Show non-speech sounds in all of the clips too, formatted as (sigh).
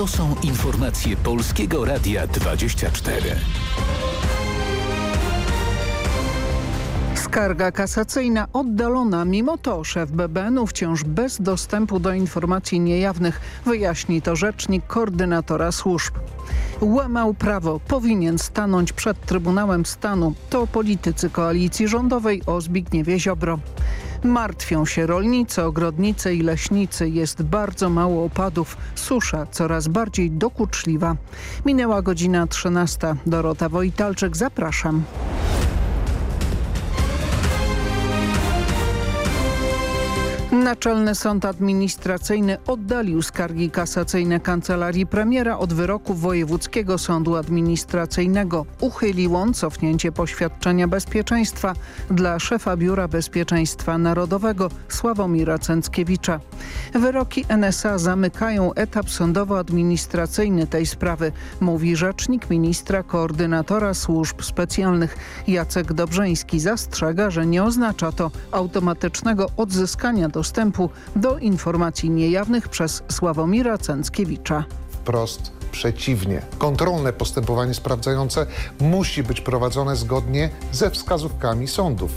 To są informacje Polskiego Radia 24. Skarga kasacyjna oddalona, mimo to szef BBN-u wciąż bez dostępu do informacji niejawnych, wyjaśni to rzecznik koordynatora służb. Łamał prawo, powinien stanąć przed Trybunałem Stanu. To politycy koalicji rządowej o Zbigniewie Ziobro. Martwią się rolnicy, ogrodnicy i leśnicy. Jest bardzo mało opadów. Susza coraz bardziej dokuczliwa. Minęła godzina 13. Dorota Wojtalczyk, zapraszam. Naczelny Sąd Administracyjny oddalił skargi kasacyjne Kancelarii Premiera od wyroku Wojewódzkiego Sądu Administracyjnego. Uchylił on cofnięcie poświadczenia bezpieczeństwa dla szefa Biura Bezpieczeństwa Narodowego Sławomira Cęckiewicza. Wyroki NSA zamykają etap sądowo-administracyjny tej sprawy, mówi rzecznik ministra koordynatora służb specjalnych. Jacek Dobrzeński zastrzega, że nie oznacza to automatycznego odzyskania do dostępu do informacji niejawnych przez Sławomira Cęckiewicza. Wprost przeciwnie. Kontrolne postępowanie sprawdzające musi być prowadzone zgodnie ze wskazówkami sądów.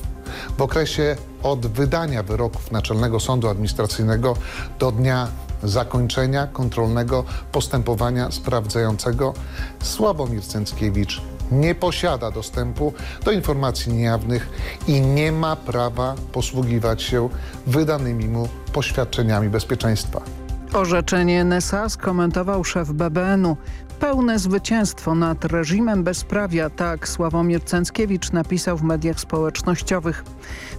W okresie od wydania wyroków Naczelnego Sądu Administracyjnego do dnia zakończenia kontrolnego postępowania sprawdzającego Sławomir Cęckiewicz nie posiada dostępu do informacji niejawnych i nie ma prawa posługiwać się wydanymi mu poświadczeniami bezpieczeństwa. Orzeczenie NSA skomentował szef BBN-u. Pełne zwycięstwo nad reżimem bezprawia, tak Sławomir Cęckiewicz napisał w mediach społecznościowych.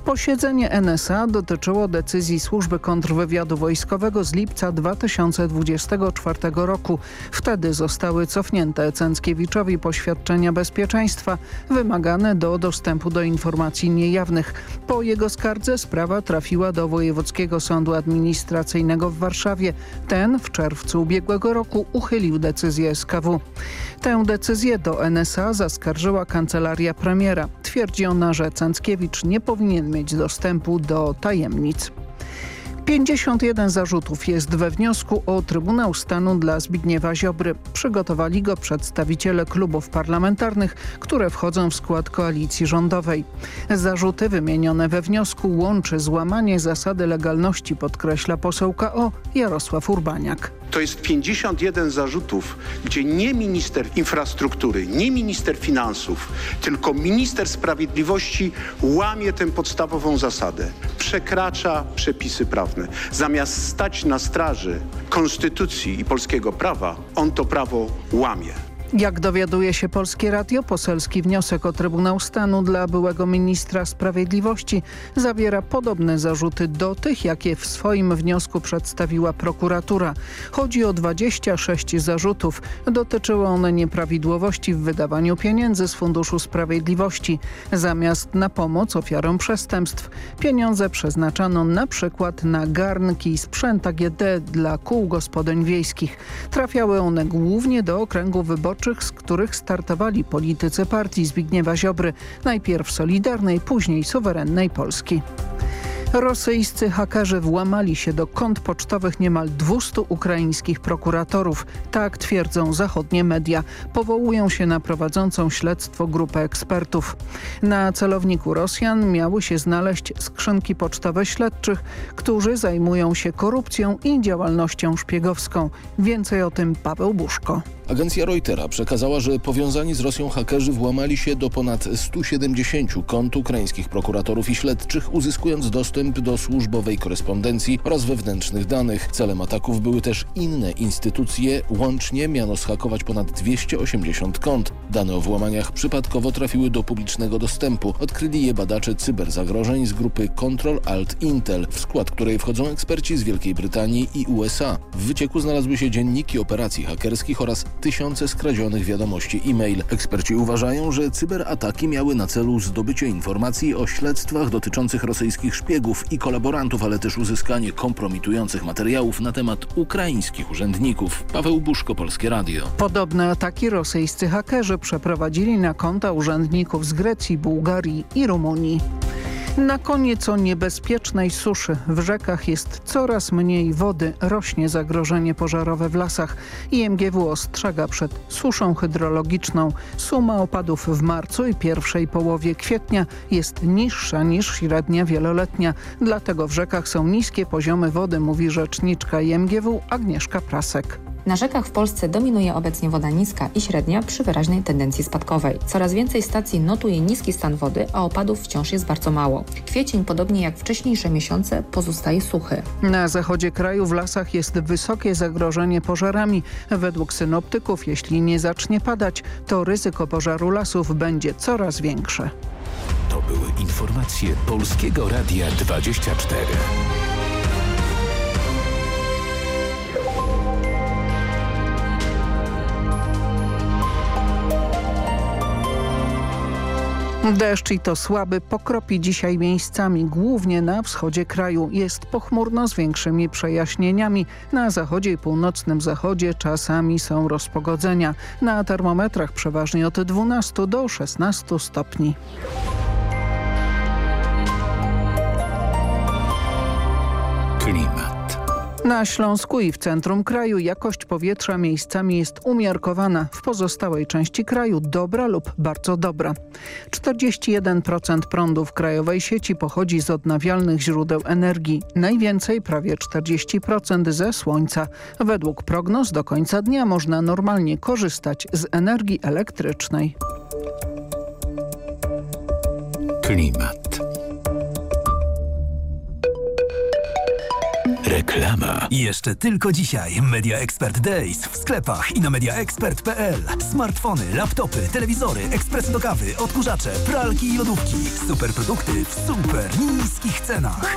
Posiedzenie NSA dotyczyło decyzji Służby Kontrwywiadu Wojskowego z lipca 2024 roku. Wtedy zostały cofnięte Cęckiewiczowi poświadczenia bezpieczeństwa wymagane do dostępu do informacji niejawnych. Po jego skardze sprawa trafiła do Wojewódzkiego Sądu Administracyjnego w Warszawie. Ten w czerwcu ubiegłego roku uchylił decyzję Tę decyzję do NSA zaskarżyła kancelaria premiera. Twierdzi ona, że Cęckiewicz nie powinien mieć dostępu do tajemnic. 51 zarzutów jest we wniosku o Trybunał Stanu dla Zbigniewa Ziobry. Przygotowali go przedstawiciele klubów parlamentarnych, które wchodzą w skład koalicji rządowej. Zarzuty wymienione we wniosku łączy złamanie zasady legalności, podkreśla poseł KO Jarosław Urbaniak. To jest 51 zarzutów, gdzie nie minister infrastruktury, nie minister finansów, tylko minister sprawiedliwości łamie tę podstawową zasadę. Przekracza przepisy prawne. Zamiast stać na straży konstytucji i polskiego prawa, on to prawo łamie. Jak dowiaduje się Polskie Radio, poselski wniosek o Trybunał Stanu dla byłego ministra sprawiedliwości zawiera podobne zarzuty do tych, jakie w swoim wniosku przedstawiła prokuratura. Chodzi o 26 zarzutów. Dotyczyły one nieprawidłowości w wydawaniu pieniędzy z Funduszu Sprawiedliwości. Zamiast na pomoc ofiarom przestępstw pieniądze przeznaczano na przykład na garnki i sprzęt AGD dla kół gospodyń wiejskich. Trafiały one głównie do okręgu wyborczych z których startowali politycy partii Zbigniewa Ziobry, najpierw Solidarnej, później Suwerennej Polski. Rosyjscy hakerzy włamali się do kont pocztowych niemal 200 ukraińskich prokuratorów. Tak twierdzą zachodnie media. Powołują się na prowadzącą śledztwo grupę ekspertów. Na celowniku Rosjan miały się znaleźć skrzynki pocztowe śledczych, którzy zajmują się korupcją i działalnością szpiegowską. Więcej o tym Paweł Buszko. Agencja Reutera przekazała, że powiązani z Rosją hakerzy włamali się do ponad 170 kont ukraińskich prokuratorów i śledczych, uzyskując dostęp do służbowej korespondencji oraz wewnętrznych danych. Celem ataków były też inne instytucje. Łącznie miano schakować ponad 280 kont. Dane o włamaniach przypadkowo trafiły do publicznego dostępu. Odkryli je badacze cyberzagrożeń z grupy Control Alt Intel, w skład której wchodzą eksperci z Wielkiej Brytanii i USA. W wycieku znalazły się dzienniki operacji hakerskich oraz tysiące skradzionych wiadomości e-mail. Eksperci uważają, że cyberataki miały na celu zdobycie informacji o śledztwach dotyczących rosyjskich szpiegów i kolaborantów, ale też uzyskanie kompromitujących materiałów na temat ukraińskich urzędników. Paweł Buszko, Polskie Radio. Podobne ataki rosyjscy hakerzy przeprowadzili na konta urzędników z Grecji, Bułgarii i Rumunii. Na koniec o niebezpiecznej suszy. W rzekach jest coraz mniej wody, rośnie zagrożenie pożarowe w lasach. IMGW ostrzega przed suszą hydrologiczną. Suma opadów w marcu i pierwszej połowie kwietnia jest niższa niż średnia wieloletnia. Dlatego w rzekach są niskie poziomy wody, mówi rzeczniczka IMGW Agnieszka Prasek. Na rzekach w Polsce dominuje obecnie woda niska i średnia przy wyraźnej tendencji spadkowej. Coraz więcej stacji notuje niski stan wody, a opadów wciąż jest bardzo mało. Kwiecień, podobnie jak wcześniejsze miesiące, pozostaje suchy. Na zachodzie kraju w lasach jest wysokie zagrożenie pożarami. Według synoptyków, jeśli nie zacznie padać, to ryzyko pożaru lasów będzie coraz większe. To były informacje Polskiego Radia 24. Deszcz i to słaby pokropi dzisiaj miejscami, głównie na wschodzie kraju. Jest pochmurno z większymi przejaśnieniami. Na zachodzie i północnym zachodzie czasami są rozpogodzenia. Na termometrach przeważnie od 12 do 16 stopni. Na Śląsku i w centrum kraju jakość powietrza miejscami jest umiarkowana, w pozostałej części kraju dobra lub bardzo dobra. 41% prądu w krajowej sieci pochodzi z odnawialnych źródeł energii, najwięcej prawie 40% ze słońca. Według prognoz do końca dnia można normalnie korzystać z energii elektrycznej. Klimat. Reklama. Jeszcze tylko dzisiaj Media Expert Days w sklepach i na mediaexpert.pl. Smartfony, laptopy, telewizory, ekspresy do kawy, odkurzacze, pralki i lodówki. Super produkty w super niskich cenach.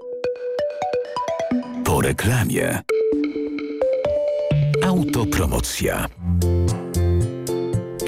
Reklamie. Autopromocja.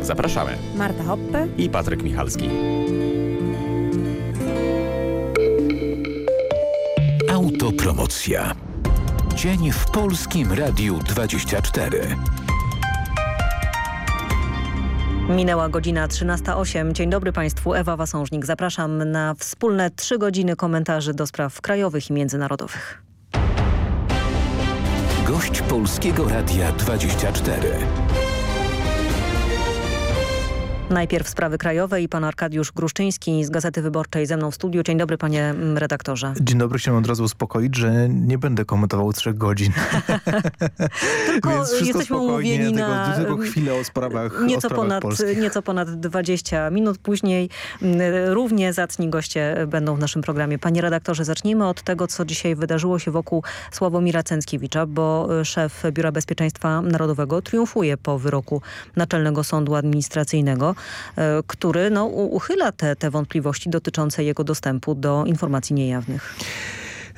Zapraszamy. Marta Hoppe i Patryk Michalski. Autopromocja. Dzień w Polskim Radiu 24. Minęła godzina 13.08. Dzień dobry Państwu, Ewa Wasążnik. Zapraszam na wspólne trzy godziny komentarzy do spraw krajowych i międzynarodowych. Gość Polskiego Radia 24. Najpierw sprawy krajowe i pan Arkadiusz Gruszczyński z Gazety Wyborczej ze mną w studiu. Dzień dobry panie mm, redaktorze. Dzień dobry, chciałem od razu uspokoić, że nie będę komentował trzech godzin. (laughs) tylko Więc jesteśmy umówieni na tylko chwilę o sprawach, nieco, o sprawach ponad, polskich. nieco ponad 20 minut później. mm, Równie zacni goście będą w naszym programie. Panie redaktorze, zacznijmy od tego, co dzisiaj wydarzyło się wokół Sławomira Cęckiewicza, bo szef Biura Bezpieczeństwa Narodowego triumfuje po wyroku Naczelnego Sądu Administracyjnego, który no, uchyla te, te wątpliwości dotyczące jego dostępu do informacji niejawnych.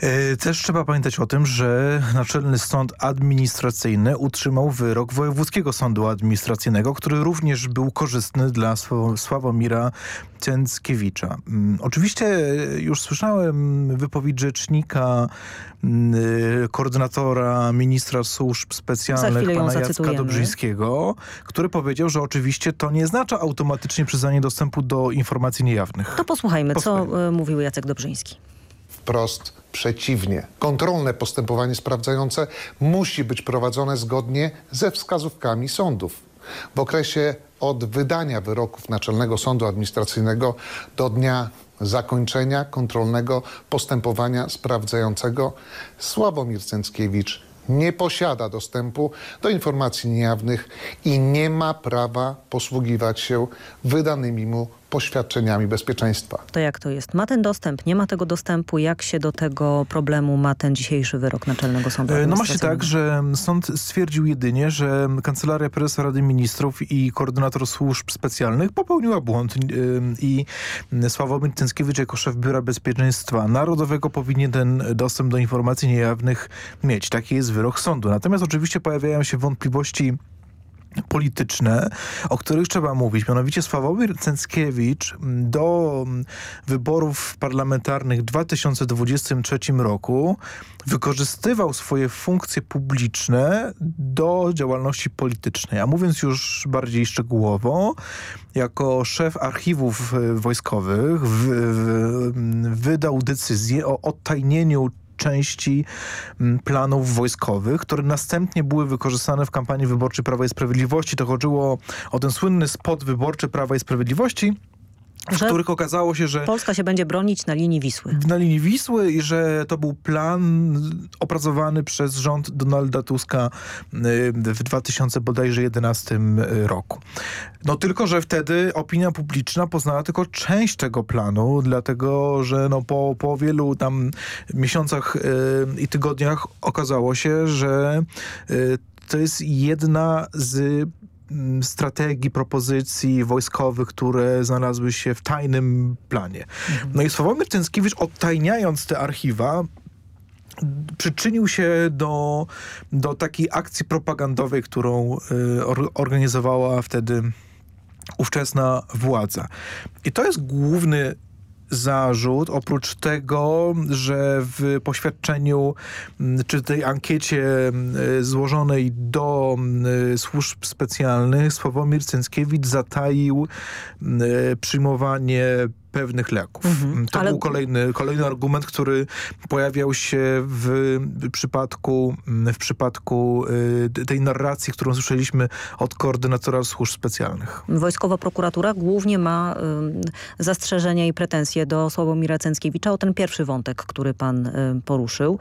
E, Też trzeba pamiętać o tym, że Naczelny Sąd Administracyjny utrzymał wyrok Wojewódzkiego Sądu Administracyjnego, który również był korzystny dla Sław- Sławomira Cęckiewicza. Mm, Oczywiście e, już słyszałem wypowiedź rzecznika, mm, e, koordynatora ministra służb specjalnych pana Jacka. Dobrzyńskiego, który powiedział, że oczywiście to nie oznacza automatycznie przyznanie dostępu do informacji niejawnych. To posłuchajmy, Posłuchajmy. co mówił Jacek Dobrzyński. Wprost przeciwnie. Kontrolne postępowanie sprawdzające musi być prowadzone zgodnie ze wskazówkami sądów. W okresie od wydania wyroków Naczelnego Sądu Administracyjnego do dnia zakończenia kontrolnego postępowania sprawdzającego Sławomir Cęckiewicz nie posiada dostępu do informacji niejawnych i nie ma prawa posługiwać się wydanymi mu poświadczeniami bezpieczeństwa. To jak to jest? Ma ten dostęp, nie ma tego dostępu? Jak się do tego problemu ma ten dzisiejszy wyrok Naczelnego Sądu No ma się tak, że sąd stwierdził jedynie, że Kancelaria Prezesa Rady Ministrów i koordynator służb specjalnych popełniła błąd i Sławomir Cęckiewicz jako szef Biura Bezpieczeństwa Narodowego powinien ten dostęp do informacji niejawnych mieć. Taki jest wyrok sądu. Natomiast oczywiście pojawiają się wątpliwości polityczne, o których trzeba mówić. Mianowicie Sławomir Cęckiewicz do wyborów parlamentarnych w 2023 roku wykorzystywał swoje funkcje publiczne do działalności politycznej. A mówiąc już bardziej szczegółowo, jako szef archiwów wojskowych w, w, wydał decyzję o odtajnieniu części mm, planów wojskowych, które następnie były wykorzystane w kampanii wyborczej Prawa i Sprawiedliwości. To chodziło o ten słynny spot wyborczy Prawa i Sprawiedliwości, w że których okazało się, że... Polska się będzie bronić na linii Wisły. Na linii Wisły i że to był plan opracowany przez rząd Donalda Tuska y, w 2011 roku. No tylko, że wtedy opinia publiczna poznała tylko część tego planu, dlatego, że no po, po wielu tam miesiącach yy, i tygodniach okazało się, że yy, to jest jedna z strategii, propozycji wojskowych, które znalazły się w tajnym planie. Mhm. No i Sławomir Cęckiewicz odtajniając te archiwa przyczynił się do, do takiej akcji propagandowej, którą y, or, organizowała wtedy ówczesna władza. I to jest główny zarzut, oprócz tego, że w poświadczeniu mm, czy tej ankiecie mm, złożonej do mm, służb specjalnych Sławomir Cęckiewicz zataił przyjmowanie pewnych leków. Mhm, to ale... był kolejny, kolejny argument, który pojawiał się w przypadku, w przypadku y, tej narracji, którą słyszeliśmy od koordynatora służb specjalnych. Wojskowa prokuratura głównie ma y, zastrzeżenia i pretensje do Sławomira Cęckiewicza o ten pierwszy wątek, który pan y, poruszył.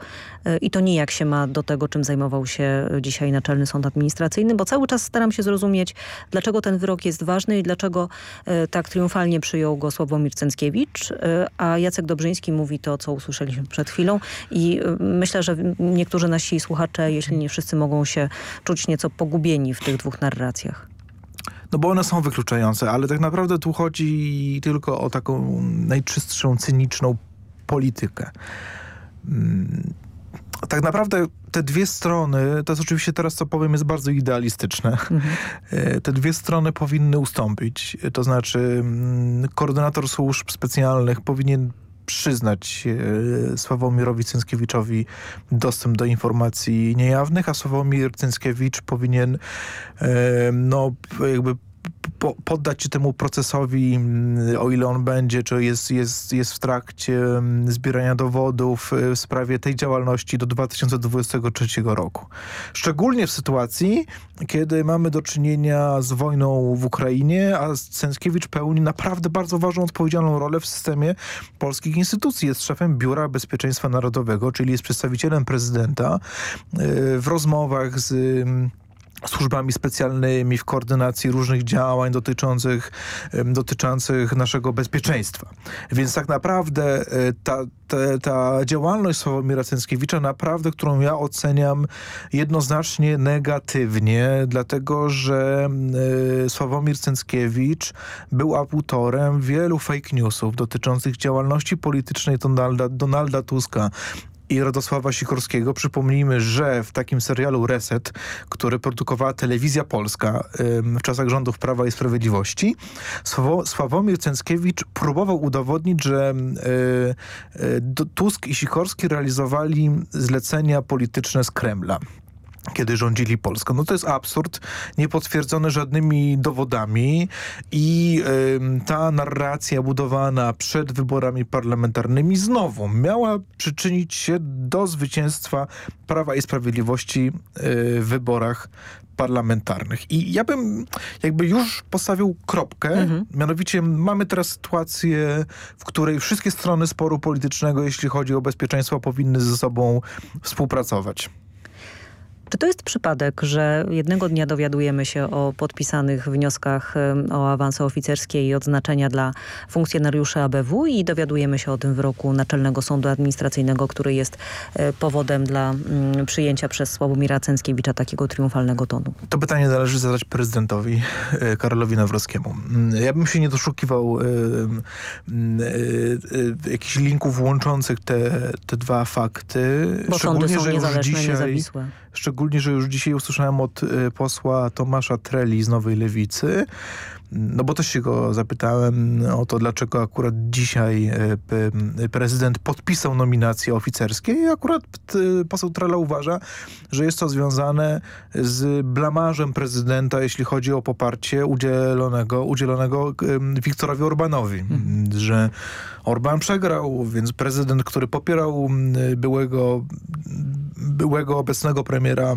I to nijak się ma do tego, czym zajmował się dzisiaj Naczelny Sąd Administracyjny, bo cały czas staram się zrozumieć, dlaczego ten wyrok jest ważny i dlaczego tak triumfalnie przyjął go Sławomir Cęckiewicz Cęckiewicz, y, a Jacek Dobrzyński mówi to, co usłyszeliśmy przed chwilą i y, myślę, że niektórzy nasi słuchacze, jeśli nie wszyscy, mogą się czuć nieco pogubieni w tych dwóch narracjach. No bo one są wykluczające, ale tak naprawdę tu chodzi tylko o taką najczystszą, cyniczną politykę. Tak naprawdę te dwie strony, to jest oczywiście teraz co powiem jest bardzo idealistyczne, mhm. E, te dwie strony powinny ustąpić. To znaczy mm, koordynator służb specjalnych powinien przyznać e, Sławomirowi Cęckiewiczowi dostęp do informacji niejawnych, a Sławomir Cęckiewicz powinien e, no jakby po, poddać się temu procesowi, mm, o ile on będzie, czy jest, jest, jest w trakcie mm, zbierania dowodów y, w sprawie tej działalności do 2023 roku. Szczególnie w sytuacji, kiedy mamy do czynienia z wojną w Ukrainie, a Cęckiewicz pełni naprawdę bardzo ważną, odpowiedzialną rolę w systemie polskich instytucji. Jest szefem Biura Bezpieczeństwa Narodowego, czyli jest przedstawicielem prezydenta y, w rozmowach z służbami specjalnymi w koordynacji różnych działań dotyczących, dotyczących naszego bezpieczeństwa. Więc tak naprawdę e, ta, ta, ta działalność Sławomira Cęckiewicza naprawdę, którą ja oceniam jednoznacznie negatywnie, dlatego że y, Sławomir Cęckiewicz był autorem wielu fake newsów dotyczących działalności politycznej Donalda, Donalda Tuska i Radosława Sikorskiego. Przypomnijmy, że w takim serialu Reset, który produkowała Telewizja Polska w czasach rządów Prawa i Sprawiedliwości, Sławomir Cęckiewicz próbował udowodnić, że e, e, Tusk i Sikorski realizowali zlecenia polityczne z Kremla kiedy rządzili Polską. No to jest absurd, niepotwierdzony żadnymi dowodami i ta narracja budowana przed wyborami parlamentarnymi znowu miała przyczynić się do zwycięstwa Prawa i Sprawiedliwości y, w wyborach parlamentarnych. I ja bym jakby już postawił kropkę, mhm. mianowicie mamy teraz sytuację, w której wszystkie strony sporu politycznego, jeśli chodzi o bezpieczeństwo, powinny ze sobą współpracować. Czy to jest przypadek, że jednego dnia dowiadujemy się o podpisanych wnioskach o awanse oficerskie i odznaczenia dla funkcjonariuszy ABW i dowiadujemy się o tym wyroku Naczelnego Sądu Administracyjnego, który jest e, powodem dla mm, przyjęcia przez Sławomira Cęckiewicza takiego triumfalnego tonu? To pytanie należy zadać prezydentowi e, Karolowi Nawrockiemu. Mm, ja bym się nie doszukiwał y, y, y, jakichś linków łączących te, te dwa fakty. Bo sądy są niezależne, dzisiaj, niezawisłe. Szczególnie, że już dzisiaj usłyszałem od y, posła Tomasza Treli z Nowej Lewicy, no bo też się go zapytałem o to, dlaczego akurat dzisiaj y, prezydent podpisał nominacje oficerskie i akurat y, poseł Trela uważa, że jest to związane z blamarzem prezydenta, jeśli chodzi o poparcie udzielonego, udzielonego Wiktorowi Orbanowi, mhm. że Orban przegrał, więc prezydent, który popierał byłego byłego obecnego premiera e,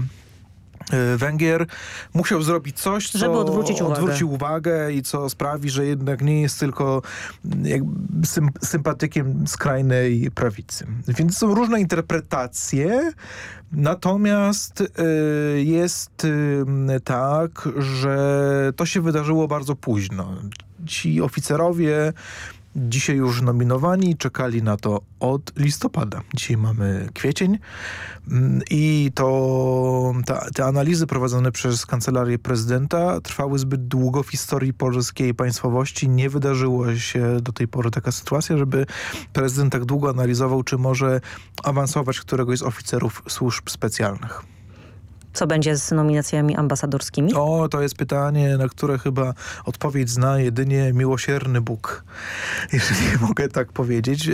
Węgier musiał zrobić coś, co Żeby odwrócić uwagę. odwróci uwagę i co sprawi, że jednak nie jest tylko sym sympatykiem skrajnej prawicy. Więc są różne interpretacje, natomiast y, jest tak, że to się wydarzyło bardzo późno. Ci oficerowie dzisiaj już nominowani, czekali na to od listopada. Dzisiaj mamy kwiecień mm, i to ta, te analizy prowadzone przez Kancelarię Prezydenta trwały zbyt długo w historii polskiej państwowości. Nie wydarzyło się do tej pory taka sytuacja, żeby prezydent tak długo analizował, czy może awansować któregoś z oficerów służb specjalnych. Co będzie z nominacjami ambasadorskimi? O, to jest pytanie, na które chyba odpowiedź zna jedynie miłosierny Bóg, (laughs) jeżeli mogę tak powiedzieć.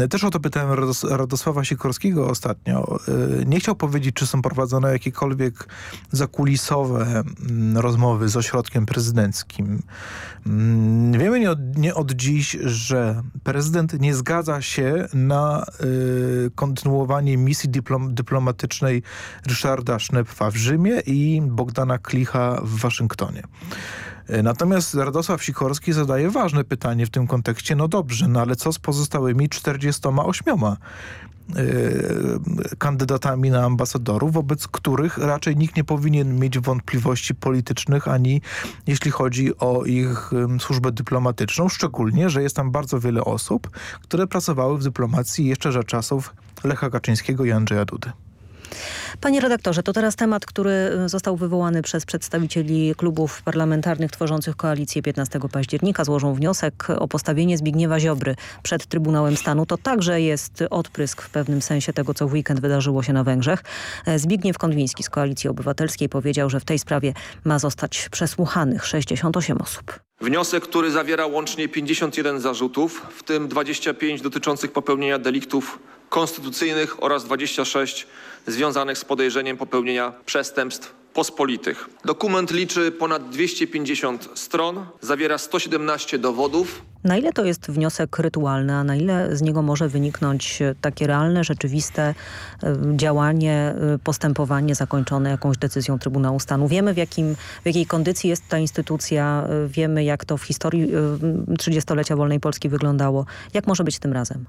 E, też o to pytałem Radosława Sikorskiego ostatnio. E, nie chciał powiedzieć, czy są prowadzone jakiekolwiek zakulisowe rozmowy z ośrodkiem prezydenckim. Wiemy nie od, nie od dziś, że prezydent nie zgadza się na y, kontynuowanie misji dyplom, dyplomatycznej Ryszarda Ryszarda Sznepfa w Rzymie i Bogdana Klicha w Waszyngtonie. E, natomiast Radosław Sikorski zadaje ważne pytanie w tym kontekście. No dobrze, no ale co z pozostałymi 48 e, kandydatami na ambasadorów, wobec których raczej nikt nie powinien mieć wątpliwości politycznych, ani jeśli chodzi o ich służbę dyplomatyczną, szczególnie, że jest tam bardzo wiele osób, które pracowały w dyplomacji jeszcze za czasów Lecha Kaczyńskiego i Andrzeja Dudy. Panie redaktorze, to teraz temat, który y, został wywołany przez przedstawicieli klubów parlamentarnych tworzących koalicję 15 października. Złożą wniosek o postawienie Zbigniewa Ziobry przed Trybunałem Stanu. To także jest odprysk w pewnym sensie tego, co w weekend wydarzyło się na Węgrzech. E, Zbigniew Konwiński z Koalicji Obywatelskiej powiedział, że w tej sprawie ma zostać przesłuchanych 68 osób. Wniosek, który zawiera łącznie 51 zarzutów, w tym 25 dotyczących popełnienia deliktów konstytucyjnych oraz 26 związanych z podejrzeniem popełnienia przestępstw pospolitych. Dokument liczy ponad 250 stron, zawiera 117 dowodów, na ile to jest wniosek rytualny, a na ile z niego może wyniknąć e, takie realne, rzeczywiste e, działanie, e, postępowanie zakończone jakąś decyzją Trybunału Stanu? Wiemy w, jakim, w jakiej kondycji jest ta instytucja, wiemy jak to w historii 30-lecia wolnej Polski wyglądało. Jak może być tym razem?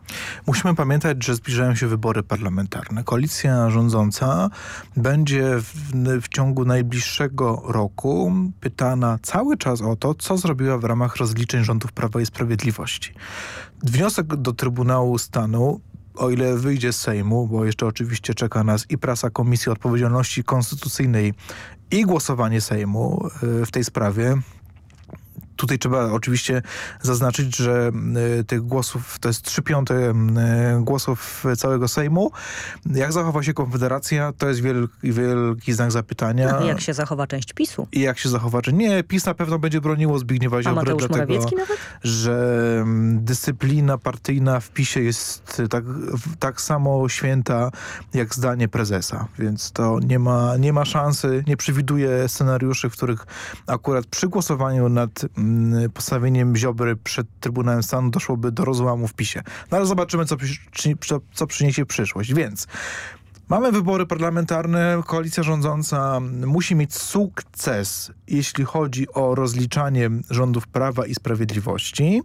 Musimy pamiętać, że zbliżają się wybory parlamentarne. Koalicja rządząca będzie w, w ciągu najbliższego roku pytana cały czas o to, co zrobiła w ramach rozliczeń rządów Prawa i Sprawiedliwości Sprawiedliwości. Wniosek do Trybunału Stanu o ile wyjdzie z Sejmu, bo jeszcze oczywiście czeka nas i prasa Komisji Odpowiedzialności Konstytucyjnej i głosowanie Sejmu y, w tej sprawie, Tutaj trzeba oczywiście zaznaczyć, że y, tych głosów to jest trzy piąte y, głosów całego Sejmu. Jak zachowa się Konfederacja, to jest wielki, wielki znak zapytania. No, jak się zachowa część PiSu? I jak się zachowa część... Nie, PiS na pewno będzie broniło Zbigniewa Ziobry, dlatego, że dyscyplina partyjna w PiSie jest tak, tak samo święta jak zdanie prezesa, więc to nie ma, nie ma szansy, nie przewiduje scenariuszy, w których akurat przy głosowaniu nad Mm, postawieniem Ziobry przed Trybunałem Stanu doszłoby do rozłamu w PiSie. No ale zobaczymy, co, co, co przyniesie przyszłość. Więc Mamy wybory parlamentarne, koalicja rządząca musi mieć sukces, jeśli chodzi o rozliczanie rządów Prawa i Sprawiedliwości.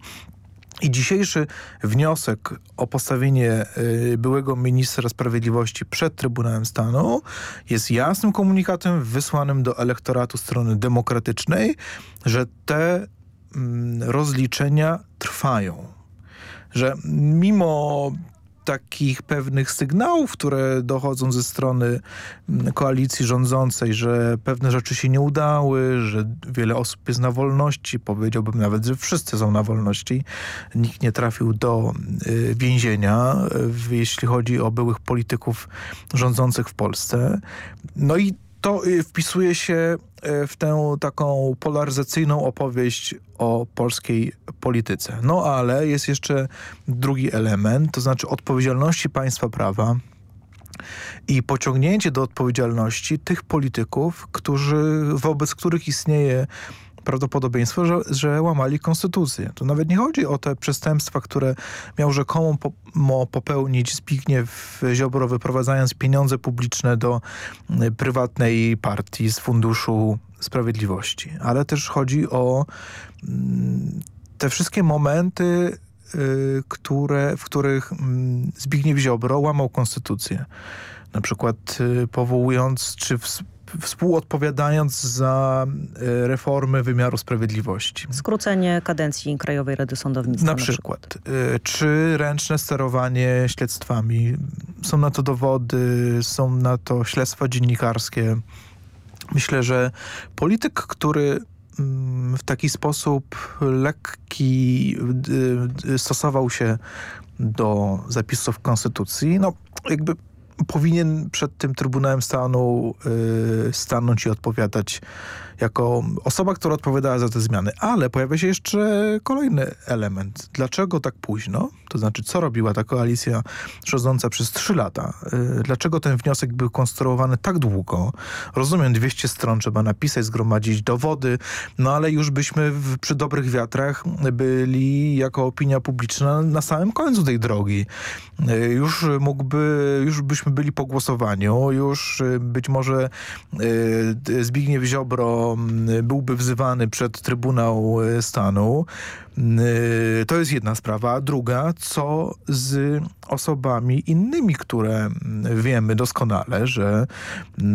I dzisiejszy wniosek o postawienie y, byłego ministra sprawiedliwości przed Trybunałem Stanu jest jasnym komunikatem wysłanym do elektoratu strony demokratycznej, że te mm, rozliczenia trwają. Że mimo takich pewnych sygnałów, które dochodzą ze strony mm, koalicji rządzącej, że pewne rzeczy się nie udały, że wiele osób jest na wolności, powiedziałbym nawet, że wszyscy są na wolności. Nikt nie trafił do y, więzienia, jeśli chodzi o byłych polityków rządzących w Polsce. No i to y, wpisuje się w tę taką polaryzacyjną opowieść o polskiej polityce. No ale jest jeszcze drugi element, to znaczy odpowiedzialności państwa prawa i pociągnięcie do odpowiedzialności tych polityków, którzy, wobec których istnieje prawdopodobieństwo, że, że łamali konstytucję. To nawet nie chodzi o te przestępstwa, które miał rzekomo po, popełnić Zbigniew Ziobro, wyprowadzając pieniądze publiczne do y, prywatnej partii z Funduszu Sprawiedliwości. Ale też chodzi o mm, te wszystkie momenty, y, które, w których mm, Zbigniew Ziobro łamał konstytucję. Na przykład y, powołując, czy współodpowiadając za e, reformy wymiaru sprawiedliwości. Skrócenie kadencji Krajowej Rady Sądownictwa. Na, na przykład. przykład. E, czy ręczne sterowanie śledztwami. Są na to dowody, są na to śledztwa dziennikarskie. Myślę, że polityk, który mm, w taki sposób lekki stosował się do zapisów konstytucji, no jakby powinien przed tym Trybunałem Stanu y, stanąć i odpowiadać jako osoba, która odpowiadała za te zmiany. Ale pojawia się jeszcze kolejny element. Dlaczego tak późno? To znaczy, co robiła ta koalicja rządząca przez trzy lata? Y, dlaczego ten wniosek był konstruowany tak długo? Rozumiem, 200 stron trzeba napisać, zgromadzić dowody, no ale już byśmy w, przy dobrych wiatrach byli jako opinia publiczna na samym końcu tej drogi. Y, już mógłby, już byśmy byli po głosowaniu, już y, być może Zbigniew Ziobro byłby wzywany przed Trybunał e, Stanu. E, to jest jedna sprawa. Druga, co z osobami innymi, które wiemy doskonale, że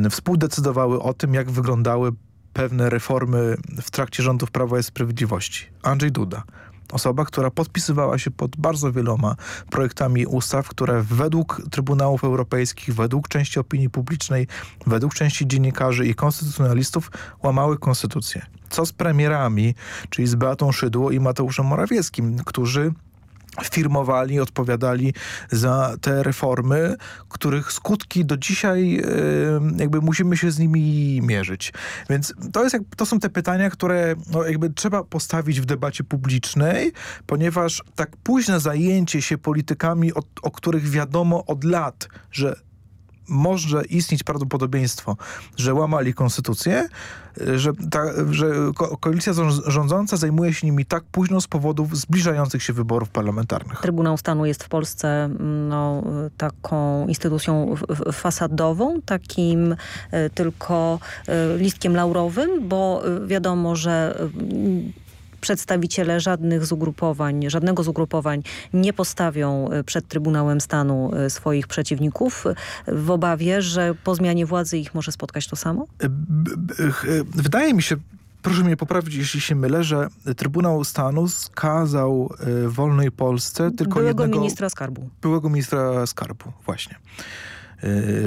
współdecydowały o tym, jak wyglądały pewne reformy w trakcie rządów Prawa i Sprawiedliwości. Andrzej Duda osoba, która podpisywała się pod bardzo wieloma projektami ustaw, które według Trybunałów Europejskich, według części opinii publicznej, według części dziennikarzy i konstytucjonalistów łamały konstytucję. Co z premierami, czyli z Beatą Szydło i Mateuszem Morawieckim, którzy firmowali, odpowiadali za te reformy, których skutki do dzisiaj jakby musimy się z nimi mierzyć. Więc to, jest, to są te pytania, które no, jakby trzeba postawić w debacie publicznej, ponieważ tak późne zajęcie się politykami, o, o których wiadomo od lat, że może istnieć prawdopodobieństwo, że łamali konstytucję, że, ta, że ko koalicja rządząca zajmuje się nimi tak późno z powodów zbliżających się wyborów parlamentarnych. Trybunał Stanu jest w Polsce no, taką instytucją fasadową, takim y, tylko y, listkiem laurowym, bo y, wiadomo, że przedstawiciele żadnych z ugrupowań, żadnego z ugrupowań nie postawią e, przed Trybunałem Stanu e, swoich przeciwników w obawie, że po zmianie władzy ich może spotkać to samo? E, wydaje mi się, proszę mnie poprawić, jeśli się mylę, że Trybunał Stanu skazał wolnej Polsce tylko byłego jednego... ministra skarbu. Byłego ministra skarbu, właśnie.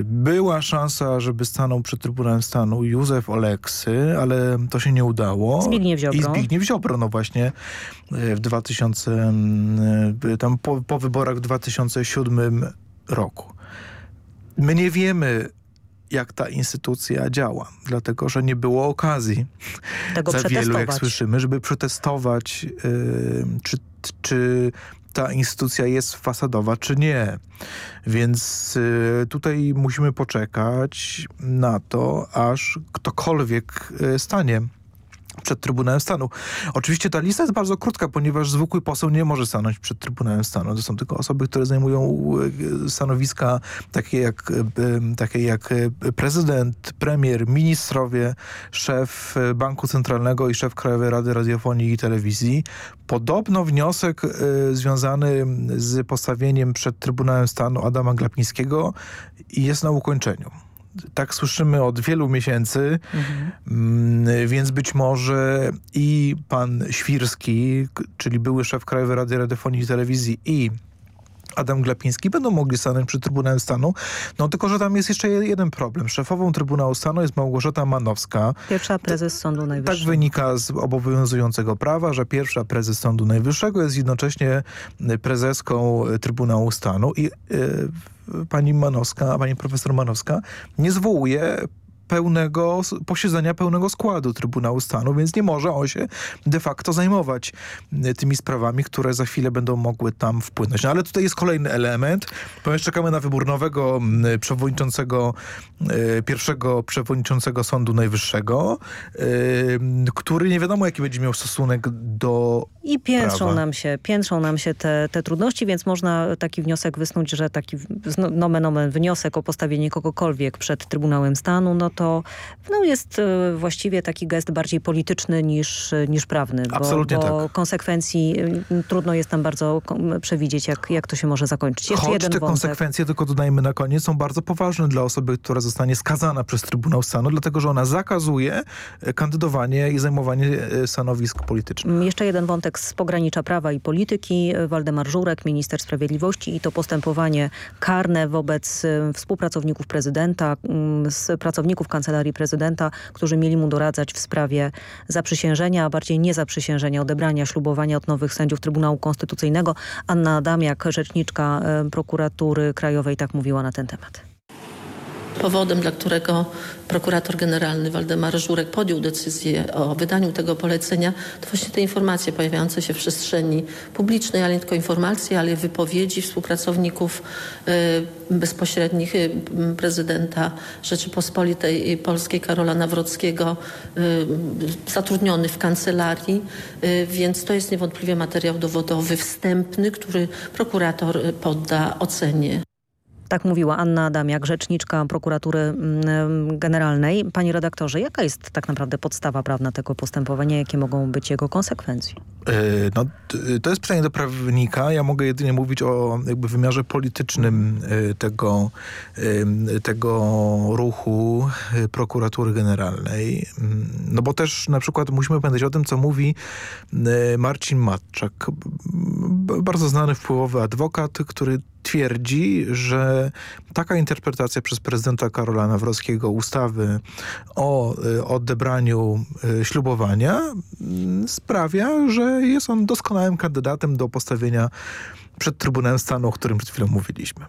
Była szansa, żeby stanął przed Trybunałem Stanu Józef Oleksy, ale to się nie udało. Zbigniew Ziobro. I Zbigniew Ziobro, no właśnie w 2000, tam po, po wyborach w 2007 roku. My nie wiemy, jak ta instytucja działa, dlatego że nie było okazji Tego za wielu, jak słyszymy, żeby przetestować, yy, czy, czy ta instytucja jest fasadowa, czy nie. Więc y, tutaj musimy poczekać na to, aż ktokolwiek y, stanie przed Trybunałem Stanu. Oczywiście ta lista jest bardzo krótka, ponieważ zwykły poseł nie może stanąć przed Trybunałem Stanu. To są tylko osoby, które zajmują e, stanowiska takie jak, e, takie jak e, prezydent, premier, ministrowie, szef Banku Centralnego i szef Krajowej Rady Radiofonii i Telewizji. Podobno wniosek związany z postawieniem przed Trybunałem Stanu Adama Glapińskiego jest na ukończeniu tak słyszymy od wielu miesięcy, mhm. więc być może i pan Świrski, czyli były szef Krajowej Rady Radiofonii i Telewizji i Adam Glapiński będą mogli stanąć przed Trybunałem Stanu. No tylko, że tam jest jeszcze jeden problem. Szefową Trybunału Stanu jest Małgorzata Manowska. Pierwsza prezes Sądu Najwyższego. Tak wynika z obowiązującego prawa, że pierwsza prezes Sądu Najwyższego jest jednocześnie prezeską Trybunału Stanu i yy, pani Manowska, pani profesor Manowska nie zwołuje pełnego posiedzenia pełnego składu Trybunału Stanu, więc nie może on się de facto zajmować e, tymi sprawami, które za chwilę będą mogły tam wpłynąć. No ale tutaj jest kolejny element, ponieważ czekamy na wybór nowego przewodniczącego, e, pierwszego przewodniczącego Sądu Najwyższego, e, który nie wiadomo jaki będzie miał stosunek do I piętrzą prawa. nam się, piętrzą nam się te, te trudności, więc można taki wniosek wysnuć, że taki no, nomen omen wniosek o postawienie kogokolwiek przed Trybunałem Stanu, no to to no, jest e, właściwie taki gest bardziej polityczny niż, niż prawny. Bo, Absolutnie bo tak. konsekwencji trudno jest tam bardzo przewidzieć, jak, jak to się może zakończyć. Jeszcze Choć jeden te wątek. konsekwencje, tylko dodajmy na koniec, są bardzo poważne dla osoby, która zostanie skazana przez Trybunał Stanu, dlatego że ona zakazuje e, kandydowanie i zajmowanie e, stanowisk politycznych. Mm, jeszcze jeden wątek z pogranicza prawa i polityki. Waldemar Żurek, minister sprawiedliwości i to postępowanie karne wobec współpracowników prezydenta, mm, z pracowników Kancelarii Prezydenta, którzy mieli mu doradzać w sprawie zaprzysiężenia, a bardziej niezaprzysiężenia, odebrania ślubowania od nowych sędziów Trybunału Konstytucyjnego. Anna Adamiak, rzeczniczka e, prokuratury krajowej, tak mówiła na ten temat. Powodem, dla którego prokurator generalny Waldemar Żurek podjął decyzję o wydaniu tego polecenia, to właśnie te informacje pojawiające się w przestrzeni publicznej, ale nie tylko informacje, ale wypowiedzi współpracowników y, bezpośrednich y, prezydenta Rzeczypospolitej Polskiej Karola Nawrockiego, y, zatrudniony w kancelarii, więc to jest niewątpliwie materiał dowodowy wstępny, który prokurator podda ocenie. Tak mówiła Anna Adamiak, rzeczniczka prokuratury mm, generalnej. Panie redaktorze, jaka jest tak naprawdę podstawa prawna tego postępowania? Jakie mogą być jego konsekwencje? E, no, to jest pytanie do prawnika. Ja mogę jedynie mówić o jakby wymiarze politycznym e, tego, e, tego ruchu prokuratury generalnej. Mm, no bo też na przykład musimy pamiętać o tym, co mówi Marcin Matczak. Bardzo znany, wpływowy adwokat, który twierdzi, że taka interpretacja przez prezydenta Karola Nawrockiego ustawy o y, odebraniu y, ślubowania mm, sprawia, że jest on doskonałym kandydatem do postawienia przed Trybunałem Stanu, o którym przed chwilą mówiliśmy.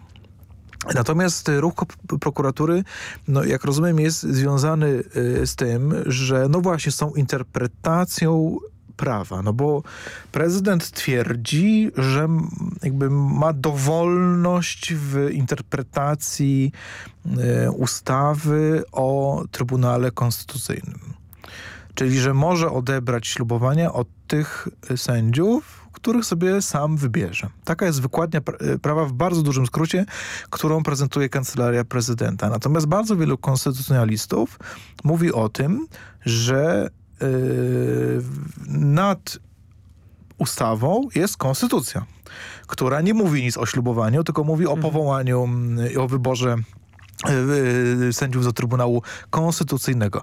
Natomiast ruch prokuratury, no jak rozumiem, jest związany y, z tym, że no właśnie z tą interpretacją prawa, no bo prezydent twierdzi, że jakby ma dowolność w interpretacji e, ustawy o Trybunale Konstytucyjnym. Czyli, że może odebrać ślubowania od tych sędziów, których sobie sam wybierze. Taka jest wykładnia e, prawa w bardzo dużym skrócie, którą prezentuje Kancelaria Prezydenta. Natomiast bardzo wielu konstytucjonalistów mówi o tym, że nad ustawą jest konstytucja, która nie mówi nic o ślubowaniu, tylko mówi o mhm. powołaniu i o wyborze yy, sędziów do Trybunału Konstytucyjnego.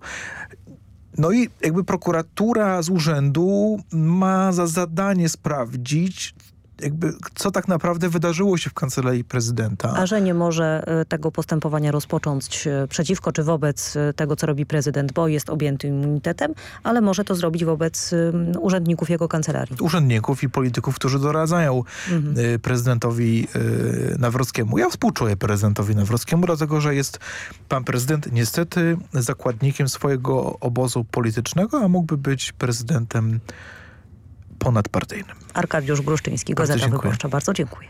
No i jakby prokuratura z urzędu ma za zadanie sprawdzić, jakby co tak naprawdę wydarzyło się w kancelarii prezydenta. A że nie może e, tego postępowania rozpocząć e, przeciwko czy wobec e, tego, co robi prezydent, bo jest objęty immunitetem, ale może to zrobić wobec urzędników jego kancelarii. Urzędników i polityków, którzy doradzają mhm. prezydentowi Nawrockiemu. Ja współczuję prezydentowi Nawrockiemu, dlatego że jest pan prezydent niestety zakładnikiem swojego obozu politycznego, a mógłby być prezydentem ponadpartyjnym. Arkadiusz Gruszczyński, Gazeta Wyborcza. Bardzo dziękuję.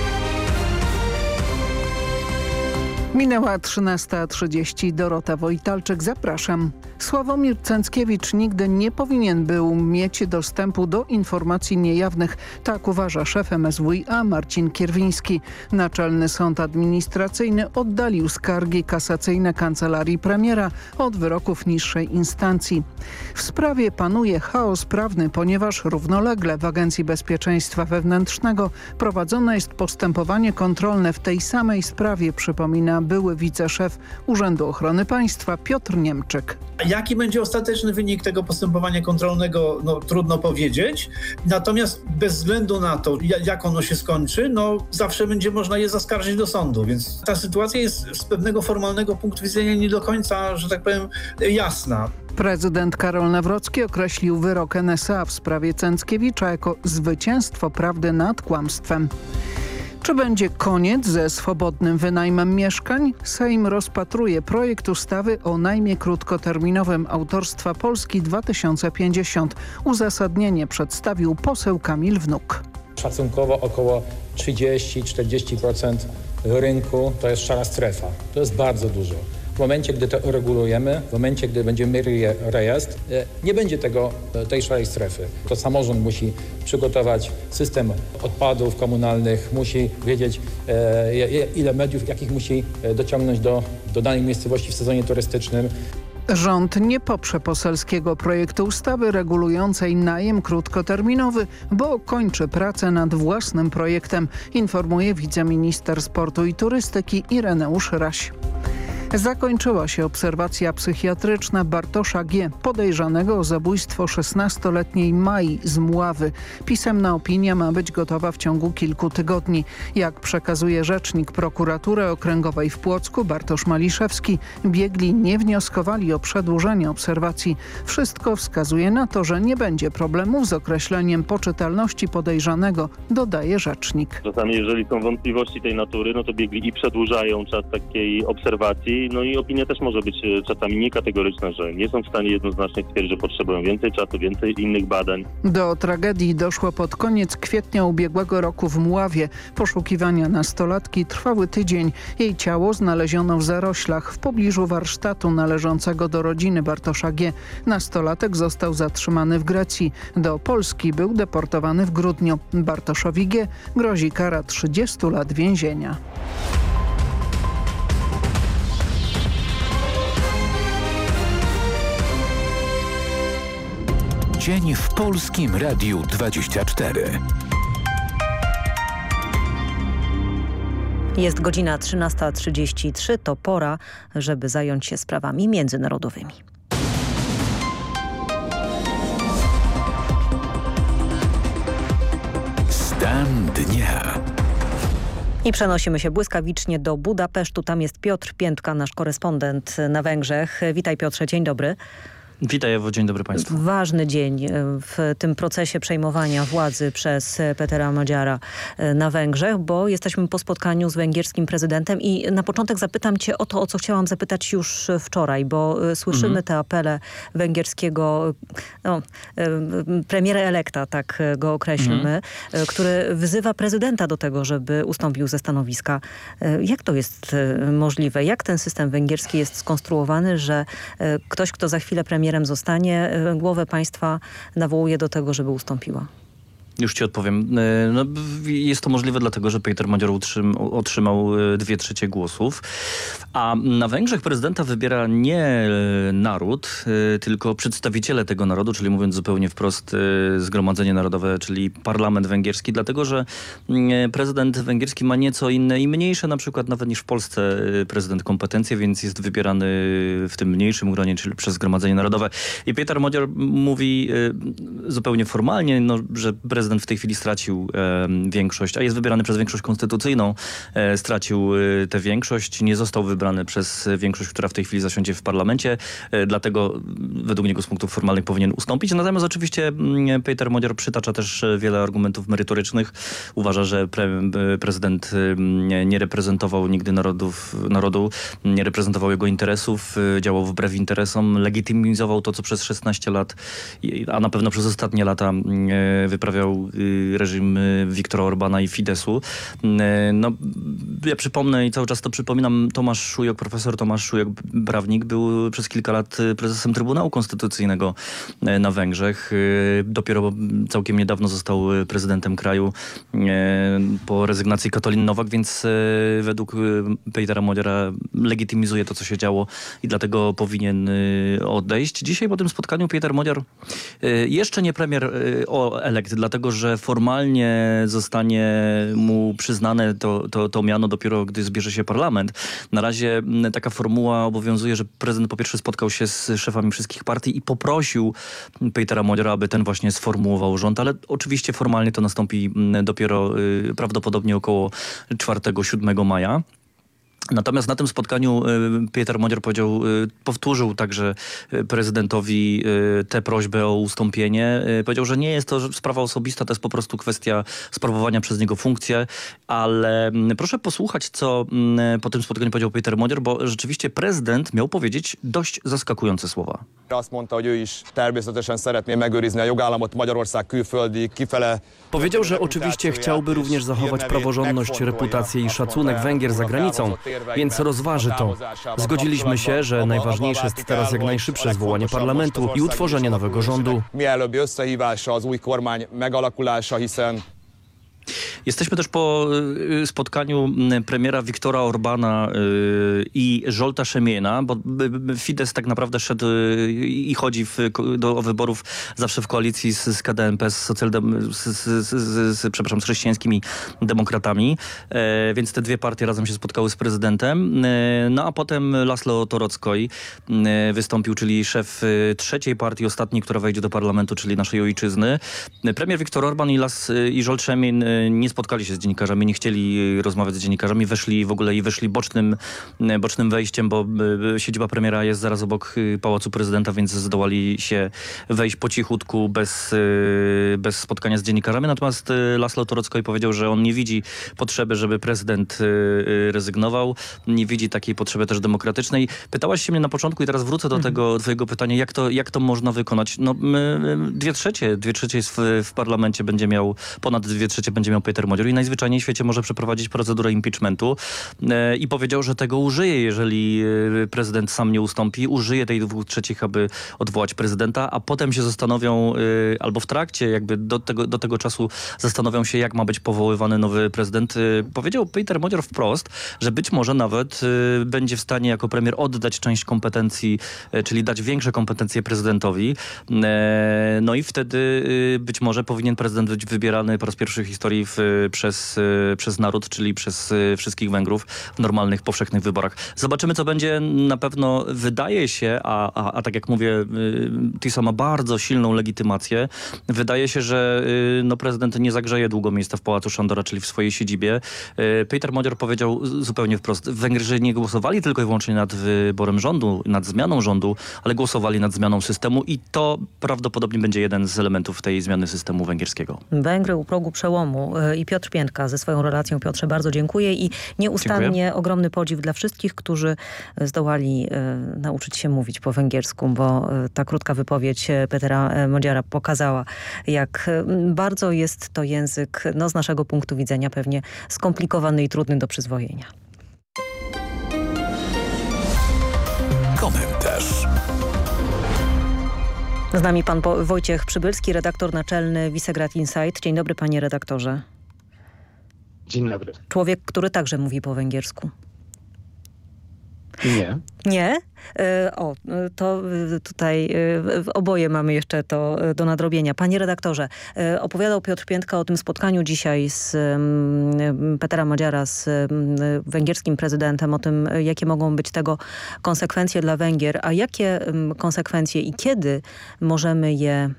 Minęła 13.30. Dorota Wojtalczyk, zapraszam. Sławomir Cęckiewicz nigdy nie powinien był mieć dostępu do informacji niejawnych. Tak uważa szef MSWiA Marcin Kierwiński. Naczelny Sąd Administracyjny oddalił skargi kasacyjne kancelarii premiera od wyroków niższej instancji. W sprawie panuje chaos prawny, ponieważ równolegle w Agencji Bezpieczeństwa Wewnętrznego prowadzone jest postępowanie kontrolne w tej samej sprawie, przypomina były wiceszef Urzędu Ochrony Państwa Piotr Niemczyk. Jaki będzie ostateczny wynik tego postępowania kontrolnego, no, trudno powiedzieć. Natomiast bez względu na to, jak ono się skończy, no, zawsze będzie można je zaskarżyć do sądu. Więc ta sytuacja jest z pewnego formalnego punktu widzenia nie do końca, że tak powiem, jasna. Prezydent Karol Nawrocki określił wyrok NSA w sprawie Cęckiewicza jako zwycięstwo prawdy nad kłamstwem. Czy będzie koniec ze swobodnym wynajmem mieszkań? Sejm rozpatruje projekt ustawy o najmie krótkoterminowym autorstwa Polski 2050. Uzasadnienie przedstawił poseł Kamil Wnuk. Szacunkowo około 30-40% rynku to jest szara strefa. To jest bardzo dużo. W momencie, gdy to uregulujemy, w momencie, gdy będziemy mieli rejestr, nie będzie tego, tej szarej strefy. To samorząd musi przygotować system odpadów komunalnych, musi wiedzieć, ile mediów, jakich musi dociągnąć do, do danej miejscowości w sezonie turystycznym. Rząd nie poprze poselskiego projektu ustawy regulującej najem krótkoterminowy, bo kończy pracę nad własnym projektem, informuje wiceminister sportu i turystyki Ireneusz Raś. Zakończyła się obserwacja psychiatryczna Bartosza G., podejrzanego o zabójstwo 16-letniej Mai z Mławy. Pisemna opinia ma być gotowa w ciągu kilku tygodni. Jak przekazuje rzecznik prokuratury okręgowej w Płocku Bartosz Maliszewski, biegli nie wnioskowali o przedłużenie obserwacji. Wszystko wskazuje na to, że nie będzie problemów z określeniem poczytalności podejrzanego, dodaje rzecznik. Czasami jeżeli są wątpliwości tej natury, no to biegli i przedłużają czas takiej obserwacji, no i opinia też może być czasami niekategoryczna, że nie są w stanie jednoznacznie stwierdzić, że potrzebują więcej czasu, więcej innych badań. Do tragedii doszło pod koniec kwietnia ubiegłego roku w Mławie. Poszukiwania nastolatki trwały tydzień. Jej ciało znaleziono w zaroślach w pobliżu warsztatu należącego do rodziny Bartosza G. Nastolatek został zatrzymany w Grecji. Do Polski był deportowany w grudniu. Bartoszowi G. grozi kara 30 lat więzienia. Dzień w Polskim Radiu 24. Jest godzina 13.33. To pora, żeby zająć się sprawami międzynarodowymi. Stan dnia. I przenosimy się błyskawicznie do Budapesztu. Tam jest Piotr Piętka, nasz korespondent na Węgrzech. Witaj Piotrze, dzień dobry. Witaj Ewo, dzień dobry Państwu. Ważny dzień w tym procesie przejmowania władzy przez Petera Madziara na Węgrzech, bo jesteśmy po spotkaniu z węgierskim prezydentem i na początek zapytam cię o to, o co chciałam zapytać już wczoraj, bo słyszymy mhm. te apele węgierskiego no, premiera elekta, tak go określmy, mhm. który wzywa prezydenta do tego, żeby ustąpił ze stanowiska. Jak to jest możliwe? Jak ten system węgierski jest skonstruowany, że ktoś, kto za chwilę premier premierem zostanie, głowę państwa nawołuje do tego, żeby ustąpiła. Już ci odpowiem. E, no, jest to możliwe dlatego, że Peter Madzior otrzymał e, dwie trzecie głosów, a na Węgrzech prezydenta wybiera nie e, naród, tylko przedstawiciele tego narodu, czyli mówiąc zupełnie wprost Zgromadzenie Narodowe, czyli parlament węgierski, dlatego, że prezydent węgierski ma nieco inne i mniejsze na przykład nawet niż w Polsce prezydent kompetencje, więc jest wybierany w tym mniejszym gronie, czyli przez Zgromadzenie Narodowe. I Peter Madzior mówi zupełnie formalnie, no, że prezydent prezydent w tej chwili stracił większość, a jest wybierany przez większość konstytucyjną, e, stracił e, tę większość, nie został wybrany przez większość, która w tej chwili zasiądzie w parlamencie, e, dlatego według niego z punktów formalnych powinien ustąpić. Natomiast oczywiście mm, Peter Modior przytacza też wiele argumentów merytorycznych. Uważa, że pre, prezydent nie, reprezentował nigdy narodów, narodu, nie reprezentował jego interesów, działał wbrew interesom, legitymizował to, co przez 16 lat, a na pewno przez ostatnie lata e, wyprawiał Y, reżim y, Viktora Orbana i Fidesu. Y, no, ja przypomnę i cały czas to przypominam, Tomasz Szujok, profesor Tomasz Szujok, prawnik, był przez kilka lat prezesem Trybunału Konstytucyjnego na Węgrzech. Dopiero całkiem niedawno został prezydentem kraju po rezygnacji Katolin Nowak, więc według Petera Modiera legitymizuje to, co się działo i dlatego powinien odejść. Dzisiaj po tym spotkaniu Peter Modiar jeszcze nie premier o elekt, dlatego że formalnie zostanie mu przyznane to, to, to miano dopiero, gdy zbierze się parlament. Na razie taka formuła obowiązuje, że prezydent po pierwsze spotkał się z szefami wszystkich partii i poprosił Petera Modiora, aby ten właśnie sformułował rząd, ale oczywiście formalnie to nastąpi dopiero y, prawdopodobnie około 4-7 maja. Natomiast na tym spotkaniu y, Pieter Modior powiedział, y, powtórzył także y, prezydentowi tę prośbę o ustąpienie. Powiedział, że nie jest to sprawa osobista, to jest po prostu kwestia sprawowania przez niego funkcji, ale mm, proszę posłuchać, co mm, po tym spotkaniu powiedział Pieter Modior, bo rzeczywiście prezydent miał powiedzieć dość zaskakujące słowa. Powiedział, że oczywiście chciałby również zachować praworządność, reputację i szacunek Węgier za granicą, więc rozważy to. Zgodziliśmy się, że najważniejsze jest teraz jak najszybsze zwołanie parlamentu i utworzenie nowego rządu. Jesteśmy też po y, spotkaniu premiera Wiktora Orbana y, i Żolta Szemiena, bo Fidesz tak naprawdę szedł y, i chodzi w, do wyborów zawsze w koalicji z, z KDNP, z, socjaldem, z, z, z, przepraszam, z chrześcijańskimi demokratami, e, więc te dwie partie razem się spotkały z prezydentem. E, no a potem Laszlo Torockoj e, wystąpił, czyli szef trzeciej partii, ostatniej, która wejdzie do parlamentu, czyli naszej ojczyzny. Premier Viktor Orban i, Las, i Żolt Szemien nie spotkali się z dziennikarzami, nie chcieli rozmawiać z dziennikarzami, weszli w ogóle i weszli bocznym, bocznym wejściem, bo e, siedziba premiera jest zaraz obok e, Pałacu Prezydenta, więc zdołali się wejść po cichutku bez, e, bez spotkania z dziennikarzami. Natomiast Laszlo Torockoj powiedział, że on nie widzi potrzeby, żeby prezydent rezygnował, nie widzi takiej potrzeby też demokratycznej. Pytałaś się mnie na początku i teraz wrócę do mhm. tego twojego pytania, jak to, jak to można wykonać? No, dwie trzecie, dwie trzecie w, w parlamencie będzie miał, ponad dwie trzecie będzie miał Peter Modzior i najzwyczajniej w świecie może przeprowadzić procedurę impeachmentu e, i powiedział, że tego użyje, jeżeli e, prezydent sam nie ustąpi, użyje tej dwóch trzecich, aby odwołać prezydenta, a potem się zastanowią, e, albo w trakcie jakby do tego, do tego czasu zastanowią się, jak ma być powoływany nowy prezydent. Powiedział Peter Modzior wprost, że być może nawet będzie w stanie jako premier oddać część kompetencji, czyli dać większe kompetencje prezydentowi. No i wtedy być może powinien prezydent być wybierany po raz pierwszy w historii w, przez, przez naród, czyli przez wszystkich Węgrów w normalnych, powszechnych wyborach. Zobaczymy, co będzie. Na pewno wydaje się, a, a, a tak jak mówię, y, TISA ma bardzo silną legitymację. Wydaje się, że y, no, prezydent nie zagrzeje długo miejsca w Pałacu Szandora, czyli w swojej siedzibie. Y, Peter Modior powiedział zupełnie wprost, Węgrzy nie głosowali tylko i wyłącznie nad wyborem rządu, nad zmianą rządu, ale głosowali nad zmianą systemu i to prawdopodobnie będzie jeden z elementów tej zmiany systemu węgierskiego. Węgry u progu przełomu i Piotr Piętka ze swoją relacją. Piotrze, bardzo dziękuję i nieustannie dziękuję. ogromny podziw dla wszystkich, którzy zdołali e, nauczyć się mówić po węgiersku, bo e, ta krótka wypowiedź e, Petera Modziara pokazała, jak bardzo jest to język no, z naszego punktu widzenia pewnie skomplikowany i trudny do przyzwojenia. Komentarz. Z nami pan Wojciech Przybylski, redaktor naczelny Wisegrad Insight. Dzień dobry panie redaktorze. Dzień dobry. Człowiek, który także mówi po węgiersku. Nie. Nie? E, o, to e, tutaj e, oboje mamy jeszcze to do nadrobienia. Panie redaktorze, opowiadał Piotr Piętka o tym spotkaniu dzisiaj z Petera Madziara, z węgierskim prezydentem, o tym, jakie mogą być tego konsekwencje dla Węgier, a jakie konsekwencje i kiedy możemy je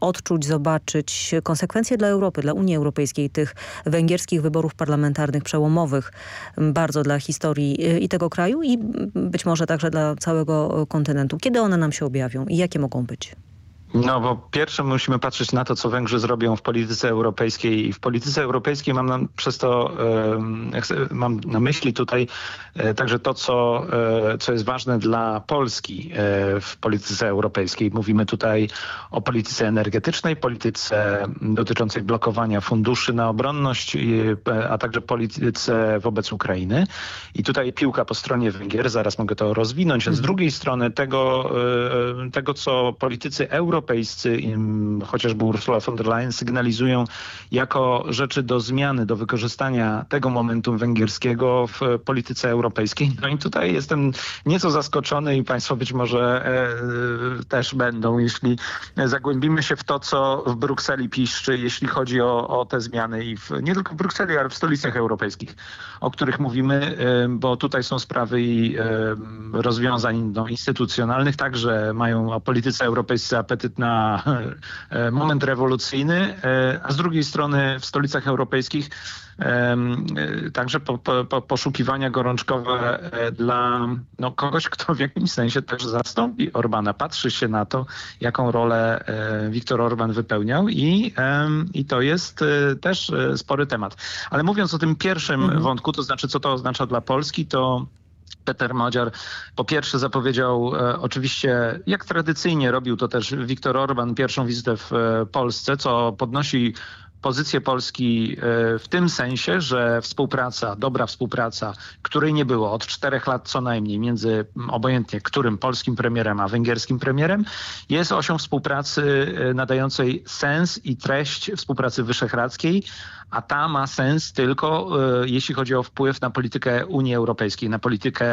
odczuć, zobaczyć, konsekwencje dla Europy, dla Unii Europejskiej, tych węgierskich wyborów parlamentarnych przełomowych, bardzo dla historii i tego kraju i być może także dla całego kontynentu. Kiedy one nam się objawią i jakie mogą być? No bo pierwsze musimy patrzeć na to, co Węgrzy zrobią w polityce europejskiej i w polityce europejskiej mam na, przez to mam na myśli tutaj e, także to, co, e, co jest ważne dla Polski e, w polityce europejskiej. Mówimy tutaj o polityce energetycznej, polityce dotyczącej blokowania funduszy na obronność, a także polityce wobec Ukrainy. I tutaj piłka po stronie Węgier, zaraz mogę to rozwinąć. Z mhm. drugiej strony tego, tego co politycy europejscy europejscy, chociażby Ursula von der Leyen, sygnalizują jako rzeczy do zmiany, do wykorzystania tego momentum węgierskiego w polityce europejskiej. No i tutaj jestem nieco zaskoczony i Państwo być może e, też będą, jeśli zagłębimy się w to, co w Brukseli piszczy, jeśli chodzi o, o te zmiany i w, nie tylko w Brukseli, ale w stolicach europejskich, o których mówimy, e, bo tutaj są sprawy i e, rozwiązań no, instytucjonalnych, także mają o polityce europejskiej apetyt na e, moment rewolucyjny, e, a z drugiej strony w stolicach europejskich e, także po, po, poszukiwania gorączkowe dla no, kogoś, kto w jakimś sensie też zastąpi Orbana. Patrzy się na to, jaką rolę Viktor Orban wypełniał i, i to jest też spory temat. Ale mówiąc o tym pierwszym mhm. wątku, to znaczy co to oznacza dla Polski, to Peter Madziar po pierwsze zapowiedział e, oczywiście, jak tradycyjnie robił to też Viktor Orban, pierwszą wizytę w e, Polsce, co podnosi pozycję Polski e, w tym sensie, że współpraca, dobra współpraca, której nie było od czterech lat co najmniej między obojętnie którym polskim premierem a węgierskim premierem, jest osią współpracy e, nadającej sens i treść współpracy wyszehradzkiej, a ta ma sens tylko e, jeśli chodzi o wpływ na politykę Unii Europejskiej, na politykę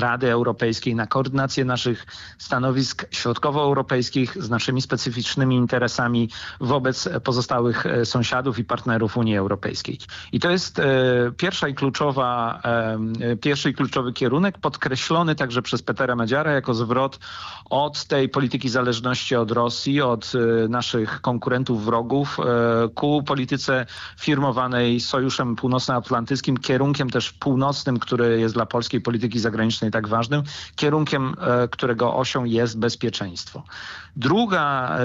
Rady Europejskiej, na koordynację naszych stanowisk środkowoeuropejskich z naszymi specyficznymi interesami wobec pozostałych sąsiadów i partnerów Unii Europejskiej. I to jest e, pierwsza i kluczowa, e, pierwszy i kluczowy kierunek, podkreślony także przez Petera Medziara jako zwrot od tej polityki zależności od Rosji, od e, naszych konkurentów, wrogów ku polityce firmowanej Sojuszem Północnoatlantyckim, kierunkiem też północnym, który jest dla polskiej polityki zagranicznej tak ważnym, kierunkiem, którego osią jest bezpieczeństwo. Druga,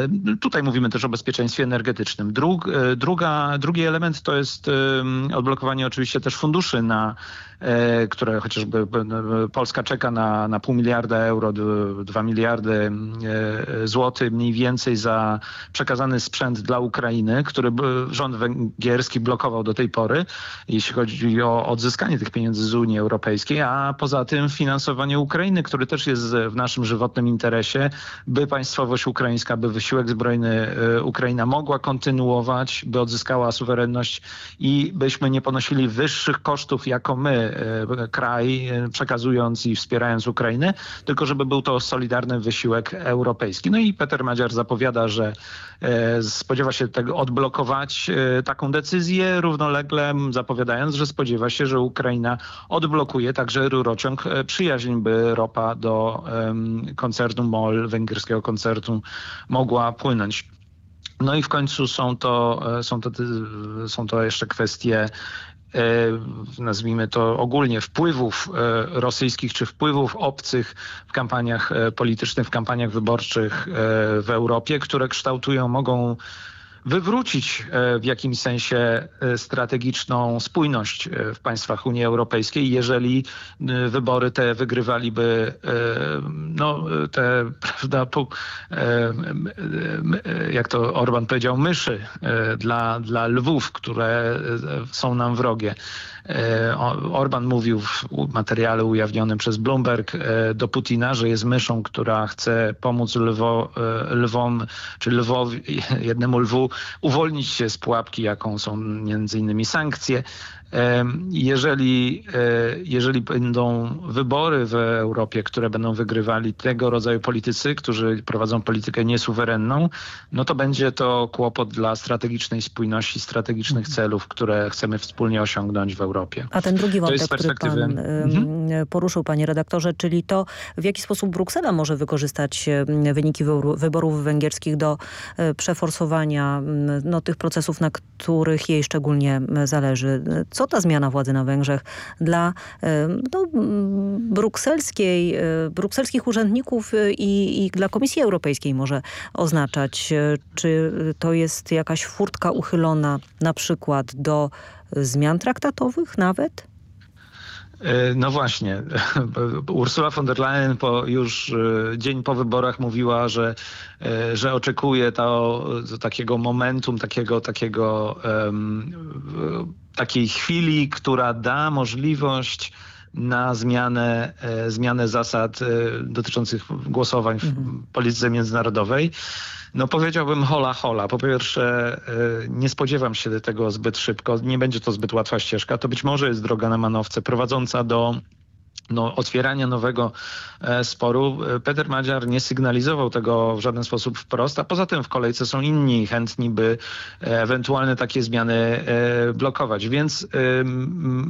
tutaj mówimy też o bezpieczeństwie energetycznym. Drug, druga, drugi element to jest odblokowanie oczywiście też funduszy na E, które chociażby Polska czeka na, na pół miliarda euro, dwa miliardy e, złotych mniej więcej za przekazany sprzęt dla Ukrainy, który rząd węgierski blokował do tej pory, jeśli chodzi o odzyskanie tych pieniędzy z Unii Europejskiej, a poza tym finansowanie Ukrainy, który też jest w naszym żywotnym interesie, by państwowość ukraińska, by wysiłek zbrojny e, Ukraina mogła kontynuować, by odzyskała suwerenność i byśmy nie ponosili wyższych kosztów jako my E, kraj, e, przekazując i wspierając Ukrainę, tylko żeby był to solidarny wysiłek europejski. No i Peter Madziar zapowiada, że e, spodziewa się tego odblokować taką decyzję, równolegle zapowiadając, że spodziewa się, że Ukraina odblokuje także rurociąg przyjaźń, by ropa do koncernu MOL, węgierskiego koncertu, mogła płynąć. No i w końcu są to, są to, są to jeszcze kwestie E, nazwijmy to ogólnie, wpływów e, rosyjskich czy wpływów obcych w kampaniach e, politycznych, w kampaniach wyborczych w Europie, które kształtują, mogą wywrócić w jakimś sensie strategiczną spójność w państwach Unii Europejskiej, jeżeli wybory te wygrywaliby no, te, (laughs) prawda, jak to Orban powiedział, myszy dla, dla lwów, które są nam wrogie. E, Orban mówił w materiale ujawnionym przez Bloomberg e, do Putina, że jest myszą, która chce pomóc lwo, e, lwom, czy lwowi, (laughs) jednemu lwu uwolnić się z pułapki, jaką są między innymi sankcje. Jeżeli, e, jeżeli będą wybory w Europie, które będą wygrywali tego rodzaju politycy, którzy prowadzą politykę niesuwerenną, no to będzie to kłopot dla strategicznej spójności, strategicznych mhm. celów, które chcemy wspólnie osiągnąć w Europie. A ten drugi wątek, który pan mhm. poruszył, panie redaktorze, czyli to, w jaki sposób Bruksela może wykorzystać wyniki wyborów węgierskich do e, przeforsowania no, tych procesów, na których jej szczególnie zależy co ta zmiana władzy na Węgrzech dla no, brukselskiej, e, brukselskich urzędników e, i, i dla Komisji Europejskiej może oznaczać? E, czy to jest jakaś furtka uchylona na przykład do zmian traktatowych nawet? No właśnie. (laughs) Ursula von der Leyen po, już dzień po wyborach mówiła, że, że oczekuje to, to takiego momentum, takiego, takiego um, takiej chwili, która da możliwość na zmianę, e, zmianę zasad e, dotyczących głosowań w mhm. polityce międzynarodowej. No powiedziałbym hola hola. Po pierwsze e, nie spodziewam się tego zbyt szybko. Nie będzie to zbyt łatwa ścieżka. To być może jest droga na manowce prowadząca do no, otwierania nowego sporu. Peter Madziar nie sygnalizował tego w żaden sposób wprost, a poza tym w kolejce są inni chętni, by ewentualne takie zmiany blokować. Więc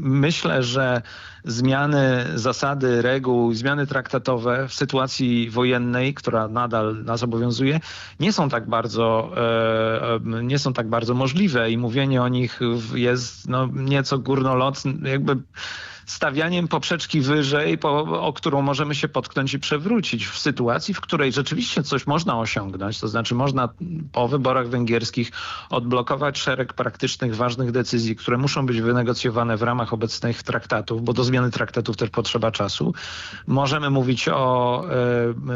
myślę, że zmiany zasady, reguł, zmiany traktatowe w sytuacji wojennej, która nadal nas obowiązuje, nie są tak bardzo, nie są tak bardzo możliwe i mówienie o nich jest no, nieco górnolotne, jakby stawianiem poprzeczki wyżej, po, o którą możemy się potknąć i przewrócić w sytuacji, w której rzeczywiście coś można osiągnąć, to znaczy można po wyborach węgierskich odblokować szereg praktycznych, ważnych decyzji, które muszą być wynegocjowane w ramach obecnych traktatów, bo do zmiany traktatów też potrzeba czasu. Możemy mówić o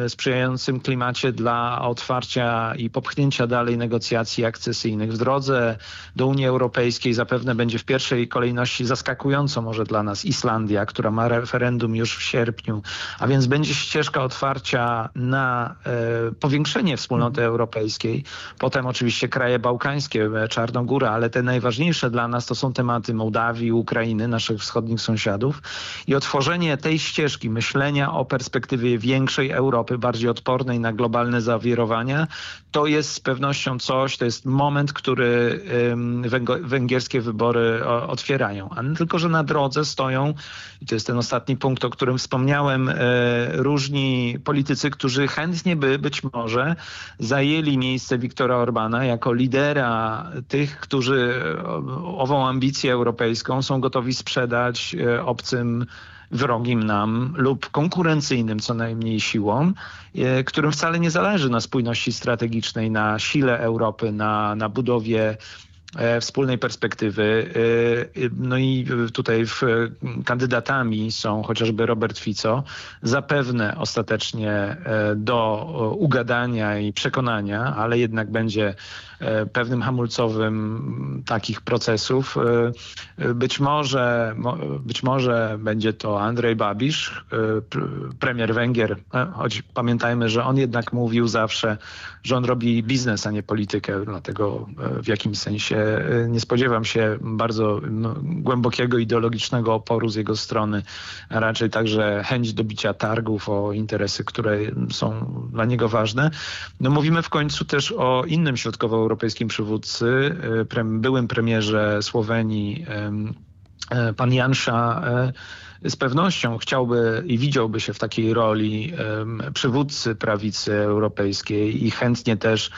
e, sprzyjającym klimacie dla otwarcia i popchnięcia dalej negocjacji akcesyjnych. W drodze do Unii Europejskiej zapewne będzie w pierwszej kolejności zaskakująco może dla nas Islandia, Islandia, która ma referendum już w sierpniu, a więc będzie ścieżka otwarcia na e, powiększenie wspólnoty mhm. europejskiej. Potem oczywiście kraje bałkańskie, e, Czarnogóra, ale te najważniejsze dla nas to są tematy Mołdawii, Ukrainy, naszych wschodnich sąsiadów i otworzenie tej ścieżki myślenia o perspektywie większej Europy, bardziej odpornej na globalne zawirowania, to jest z pewnością coś, to jest moment, który węgierskie wybory otwierają. A tylko, że na drodze stoją, i to jest ten ostatni punkt, o którym wspomniałem, e, różni politycy, którzy chętnie by być może zajęli miejsce Viktora Orbana jako lidera tych, którzy ową ambicję europejską są gotowi sprzedać e, obcym wrogim nam lub konkurencyjnym co najmniej siłom, e, którym wcale nie zależy na spójności strategicznej, na sile Europy, na, na budowie E, wspólnej perspektywy. E, no i tutaj w kandydatami są chociażby Robert Fico, zapewne ostatecznie do ugadania i przekonania, ale jednak będzie pewnym hamulcowym takich procesów. Być może, być może będzie to Andrzej Babisz, premier Węgier, choć pamiętajmy, że on jednak mówił zawsze, że on robi biznes, a nie politykę, dlatego w jakimś sensie E, nie spodziewam się bardzo no, głębokiego ideologicznego oporu z jego strony, a raczej także chęć dobicia targów o interesy, które są dla niego ważne. No, mówimy w końcu też o innym środkowoeuropejskim przywódcy, e, byłym premierze Słowenii, e, pan Jansza z pewnością chciałby i widziałby się w takiej roli przywódcy prawicy europejskiej i chętnie też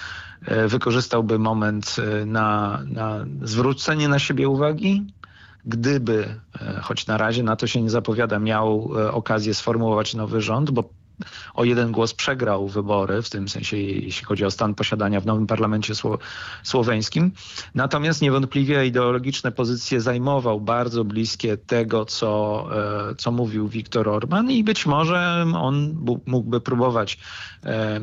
E, wykorzystałby moment e, na, na zwrócenie na siebie uwagi, gdyby, e, choć na razie na to się nie zapowiada, miał okazję sformułować nowy rząd, bo o jeden głos przegrał wybory, w tym sensie jeśli chodzi o stan posiadania w nowym parlamencie sło słoweńskim. Natomiast niewątpliwie ideologiczne pozycje zajmował bardzo bliskie tego, co, e, co mówił Viktor Orban i być może on mógłby próbować e, e,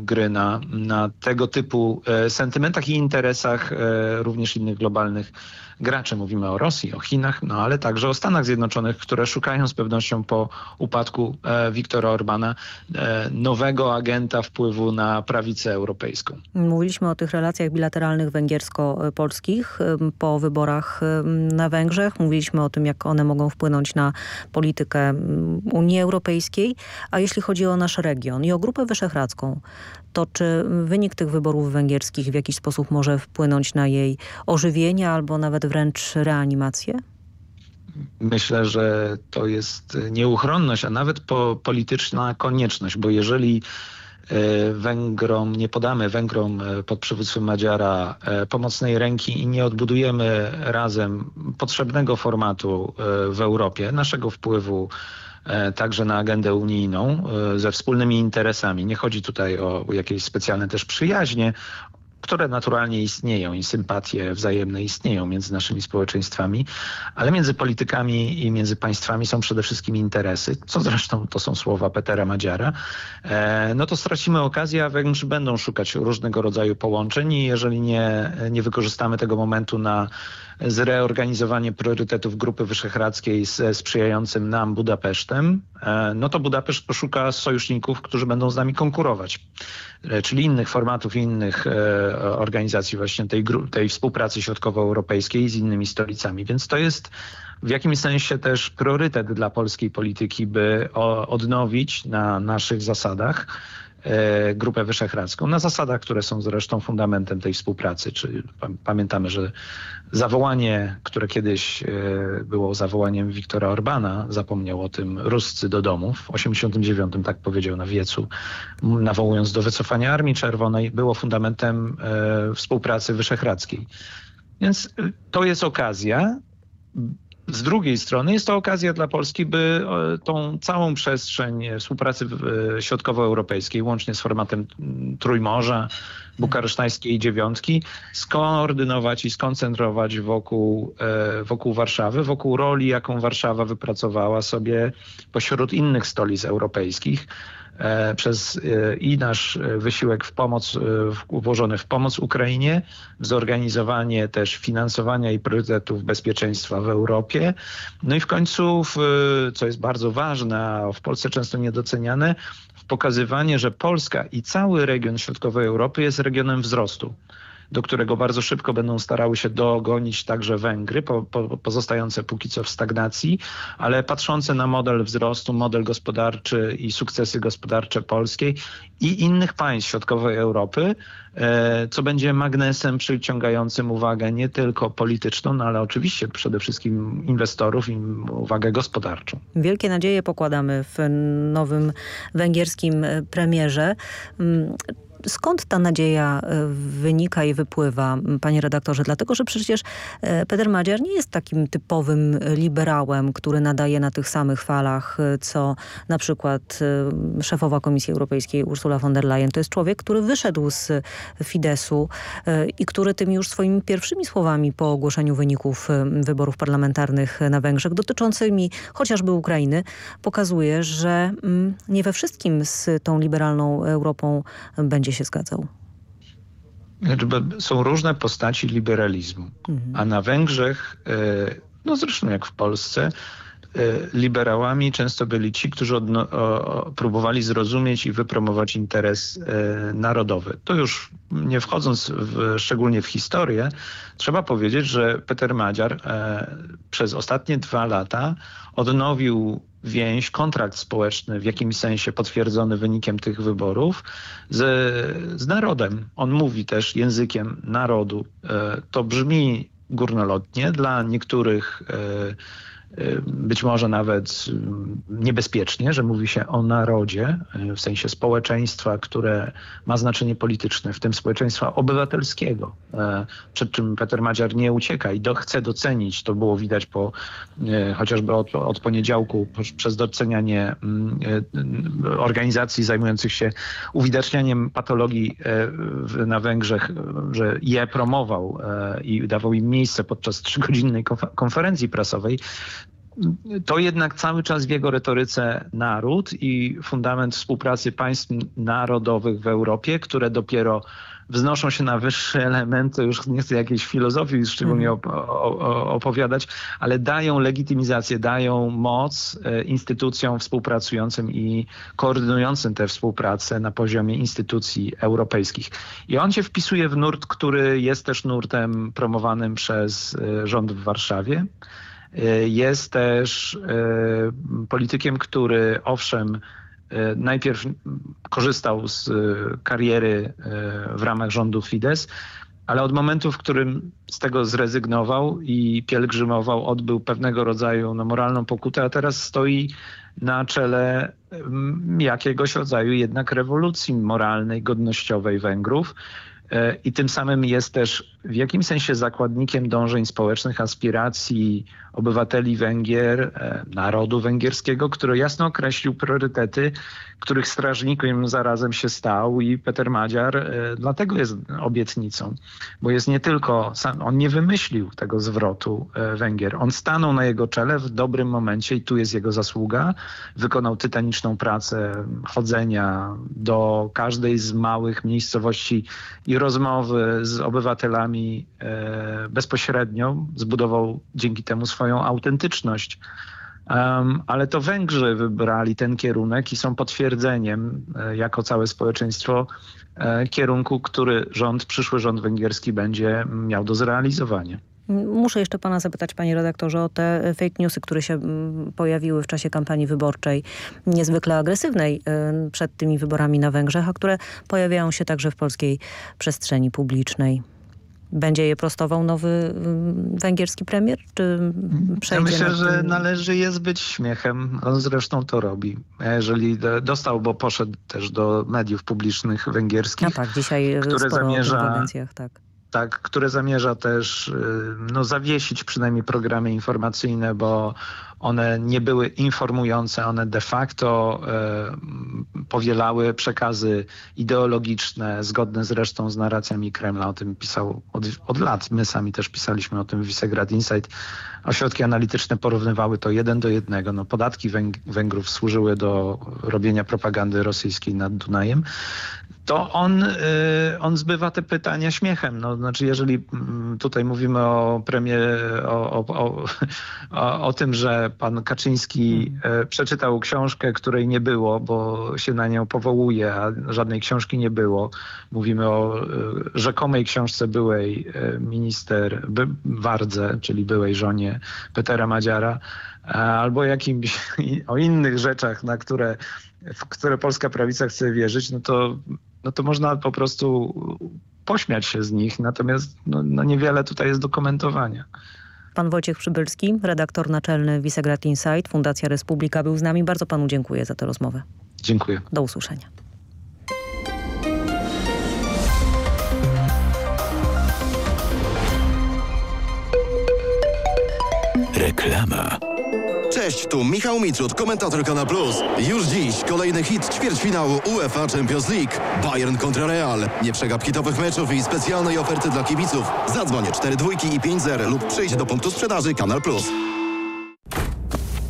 gry na, na tego typu sentymentach i interesach również innych globalnych graczy. Mówimy o Rosji, o Chinach, no ale także o Stanach Zjednoczonych, które szukają z pewnością po upadku Viktora Orbana e, nowego agenta wpływu na prawicę europejską. Mówiliśmy o tych relacjach bilateralnych węgiersko-polskich po wyborach na Węgrzech. Mówiliśmy o tym, jak one mogą wpłynąć na politykę Unii Europejskiej. A jeśli chodzi o nasz region i o Grupę Wyszehradzką, to czy wynik tych wyborów węgierskich w jakiś sposób może wpłynąć na jej ożywienie albo nawet wręcz reanimację? Myślę, że to jest nieuchronność, a nawet po polityczna konieczność, bo jeżeli e, Węgrom, nie podamy Węgrom e, pod przywództwem Madziara e, pomocnej ręki i nie odbudujemy razem potrzebnego formatu w Europie, naszego wpływu także na agendę unijną ze wspólnymi interesami. Nie chodzi tutaj o jakieś specjalne też przyjaźnie, które naturalnie istnieją i sympatie wzajemne istnieją między naszymi społeczeństwami, ale między politykami i między państwami są przede wszystkim interesy, co zresztą to są słowa Petera Madziara, e, no to stracimy okazję, a Węgrzy będą szukać różnego rodzaju połączeń i jeżeli nie, nie wykorzystamy tego momentu na zreorganizowanie priorytetów Grupy Wyszehradzkiej ze sprzyjającym nam Budapesztem, e, no to Budapeszt poszuka sojuszników, którzy będą z nami konkurować. E, czyli innych formatów, innych e, organizacji właśnie tej, tej współpracy środkowoeuropejskiej z innymi stolicami. Więc to jest w jakimś sensie też priorytet dla polskiej polityki, by odnowić na naszych zasadach Grupę Wyszehradzką na zasadach, które są zresztą fundamentem tej współpracy. Czyli pamiętamy, że zawołanie, które kiedyś e, było zawołaniem Wiktora Orbana, zapomniał o tym Ruscy do domów. W 89 tak powiedział na wiecu, nawołując do wycofania Armii Czerwonej, było fundamentem e, współpracy wyszehradzkiej. Więc to jest okazja, z drugiej strony jest to okazja dla Polski, by e, tą całą przestrzeń współpracy e, środkowoeuropejskiej, łącznie z formatem Trójmorza, bukaresztańskiej dziewiątki, skoordynować i skoncentrować wokół, e, wokół Warszawy, wokół roli, jaką Warszawa wypracowała sobie pośród innych stolic europejskich. E, przez e, i nasz wysiłek w pomoc, e, włożony w pomoc Ukrainie, w zorganizowanie też finansowania i priorytetów bezpieczeństwa w Europie. No i w końcu, w, co jest bardzo ważne, a w Polsce często niedoceniane, w pokazywanie, że Polska i cały region środkowej Europy jest regionem wzrostu do którego bardzo szybko będą starały się dogonić także Węgry, po, po, pozostające póki co w stagnacji, ale patrzące na model wzrostu, model gospodarczy i sukcesy gospodarcze polskiej i innych państw środkowej Europy, e, co będzie magnesem przyciągającym uwagę nie tylko polityczną, no ale oczywiście przede wszystkim inwestorów i uwagę gospodarczą. Wielkie nadzieje pokładamy w nowym węgierskim premierze. Skąd ta nadzieja e, wynika i wypływa, panie redaktorze? Dlatego, że przecież e, Peter Madziar nie jest takim typowym liberałem, który nadaje na tych samych falach, e, co na przykład szefowa Komisji Europejskiej Ursula von der Leyen. To jest człowiek, który wyszedł z Fidesu i który tymi już swoimi pierwszymi słowami po ogłoszeniu wyników wyborów parlamentarnych na Węgrzech dotyczącymi chociażby Ukrainy pokazuje, że mm, nie we wszystkim z tą liberalną Europą będzie się zgadzał? Są różne postaci liberalizmu, mhm. a na Węgrzech, e, no zresztą jak w Polsce, liberałami często byli ci, którzy próbowali zrozumieć i wypromować interes e, narodowy. To już nie wchodząc w, szczególnie w historię, trzeba powiedzieć, że Peter Madziar przez ostatnie dwa lata odnowił więź, kontrakt społeczny w jakimś sensie potwierdzony wynikiem tych wyborów z, z narodem. On mówi też językiem narodu. E, to brzmi górnolotnie dla niektórych e, być może nawet niebezpiecznie, że mówi się o narodzie, w sensie społeczeństwa, które ma znaczenie polityczne, w tym społeczeństwa obywatelskiego, przed czym Peter Madziar nie ucieka i do, chce docenić, to było widać po chociażby od, od poniedziałku, przez docenianie organizacji zajmujących się uwidacznianiem patologii na Węgrzech, że je promował i dawał im miejsce podczas trzygodzinnej konferencji prasowej, to jednak cały czas w jego retoryce naród i fundament współpracy państw narodowych w Europie, które dopiero wznoszą się na wyższe elementy, już nie chcę jakiejś filozofii szczególnie op opowiadać, ale dają legitymizację, dają moc e, instytucjom współpracującym i koordynującym tę współpracę na poziomie instytucji europejskich. I on się wpisuje w nurt, który jest też nurtem promowanym przez e, rząd w Warszawie. E, jest też politykiem, który owszem E, najpierw korzystał z e, kariery e, w ramach rządu Fidesz, ale od momentu, w którym z tego zrezygnował i pielgrzymował, odbył pewnego rodzaju no, moralną pokutę, a teraz stoi na czele jakiegoś rodzaju jednak rewolucji moralnej, godnościowej Węgrów. I tym samym jest też w jakimś sensie zakładnikiem dążeń społecznych, aspiracji obywateli Węgier, narodu węgierskiego, który jasno określił priorytety których strażnikiem zarazem się stał i Peter Madziar e, dlatego jest obietnicą, bo jest nie tylko, on nie wymyślił tego zwrotu e, Węgier, on stanął na jego czele w dobrym momencie i tu jest jego zasługa, wykonał tytaniczną pracę chodzenia do każdej z małych miejscowości i rozmowy z obywatelami e, bezpośrednio, zbudował dzięki temu swoją autentyczność. Ale to Węgrzy wybrali ten kierunek i są potwierdzeniem e, jako całe społeczeństwo e, kierunku, który rząd, przyszły rząd węgierski będzie miał do zrealizowania. Muszę jeszcze pana zapytać, panie redaktorze, o te fake newsy, które się pojawiły w czasie kampanii wyborczej, niezwykle agresywnej przed tymi wyborami na Węgrzech, a które pojawiają się także w polskiej przestrzeni publicznej. Będzie je prostował nowy mm, węgierski premier? Czy przejdzie ja myślę, że należy je zbyć śmiechem. On zresztą to robi. Jeżeli dostał, bo poszedł też do mediów publicznych węgierskich. No tak, dzisiaj które zamierza, tak. tak, które zamierza też y, no, zawiesić przynajmniej programy informacyjne, bo one nie były informujące, one de facto e, powielały przekazy ideologiczne, zgodne zresztą z narracjami Kremla. O tym pisał od, od lat. My sami też pisaliśmy o tym w Visegrad Insight. Ośrodki analityczne porównywały to jeden do jednego. No, podatki Węg Węgrów służyły do robienia propagandy rosyjskiej nad Dunajem to on, y, on zbywa te pytania śmiechem. No, znaczy, jeżeli mm, tutaj mówimy o premie, o, o, o, (laughs) o, tym, że pan Kaczyński y, przeczytał książkę, której nie było, bo się na nią powołuje, a żadnej książki nie było. Mówimy o y, rzekomej książce byłej minister Wardze, czyli byłej żonie Petera Madziara, albo jakimś (laughs) o innych rzeczach, na które, w które polska prawica chce wierzyć, no to no to można po prostu pośmiać się z nich, natomiast no, no niewiele tutaj jest do komentowania. Pan Wojciech Przybylski, redaktor naczelny Visegrad Insight, Fundacja Republika był z nami. Bardzo panu dziękuję za tę rozmowę. Dziękuję. Do usłyszenia. Reklama. Cześć, tu Michał Mitrud, komentator Kana Plus. Już dziś kolejny hit ćwierćfinału UEFA Champions League. Bayern kontra Real. Nie przegap hitowych meczów i specjalnej oferty dla kibiców. Zadzwonię 4 dwójki i 5 zer lub przyjdź do punktu sprzedaży Kanal Plus.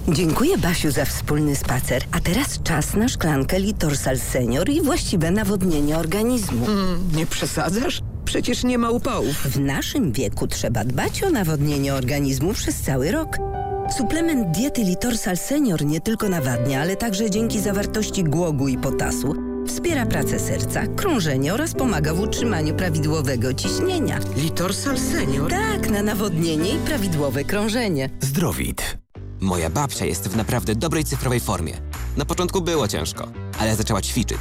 Dziękuję Basiu za wspólny spacer. A teraz czas na szklankę Litorsal Senior i właściwe nawodnienie organizmu. Mm, nie przesadzasz? Przecież nie ma upałów. W naszym wieku trzeba dbać o nawodnienie organizmu przez cały rok. Suplement diety Litorsal Senior nie tylko nawadnia, ale także dzięki zawartości głogu i potasu wspiera pracę serca, krążenie oraz pomaga w utrzymaniu prawidłowego ciśnienia. Litorsal Senior? Tak, na nawodnienie i prawidłowe krążenie. Zdrowit. Moja babcia jest w naprawdę dobrej cyfrowej formie. Na początku było ciężko, ale zaczęła ćwiczyć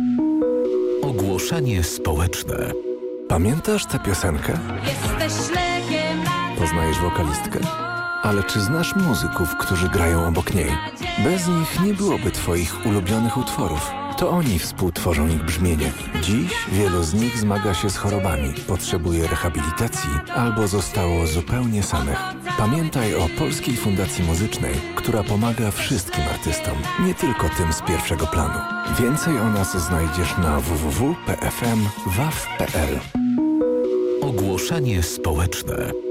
Ogłoszenie społeczne. Pamiętasz tę piosenkę? Jesteś lekiem Poznajesz wokalistkę? Ale czy znasz muzyków, którzy grają obok niej? Bez nich nie byłoby twoich ulubionych utworów. To oni współtworzą ich brzmienie. Dziś wielu z nich zmaga się z chorobami, potrzebuje rehabilitacji albo zostało zupełnie samych. Pamiętaj o Polskiej Fundacji Muzycznej, która pomaga wszystkim artystom, nie tylko tym z pierwszego planu. Więcej o nas znajdziesz na www.pfm.waw.pl Ogłoszenie społeczne.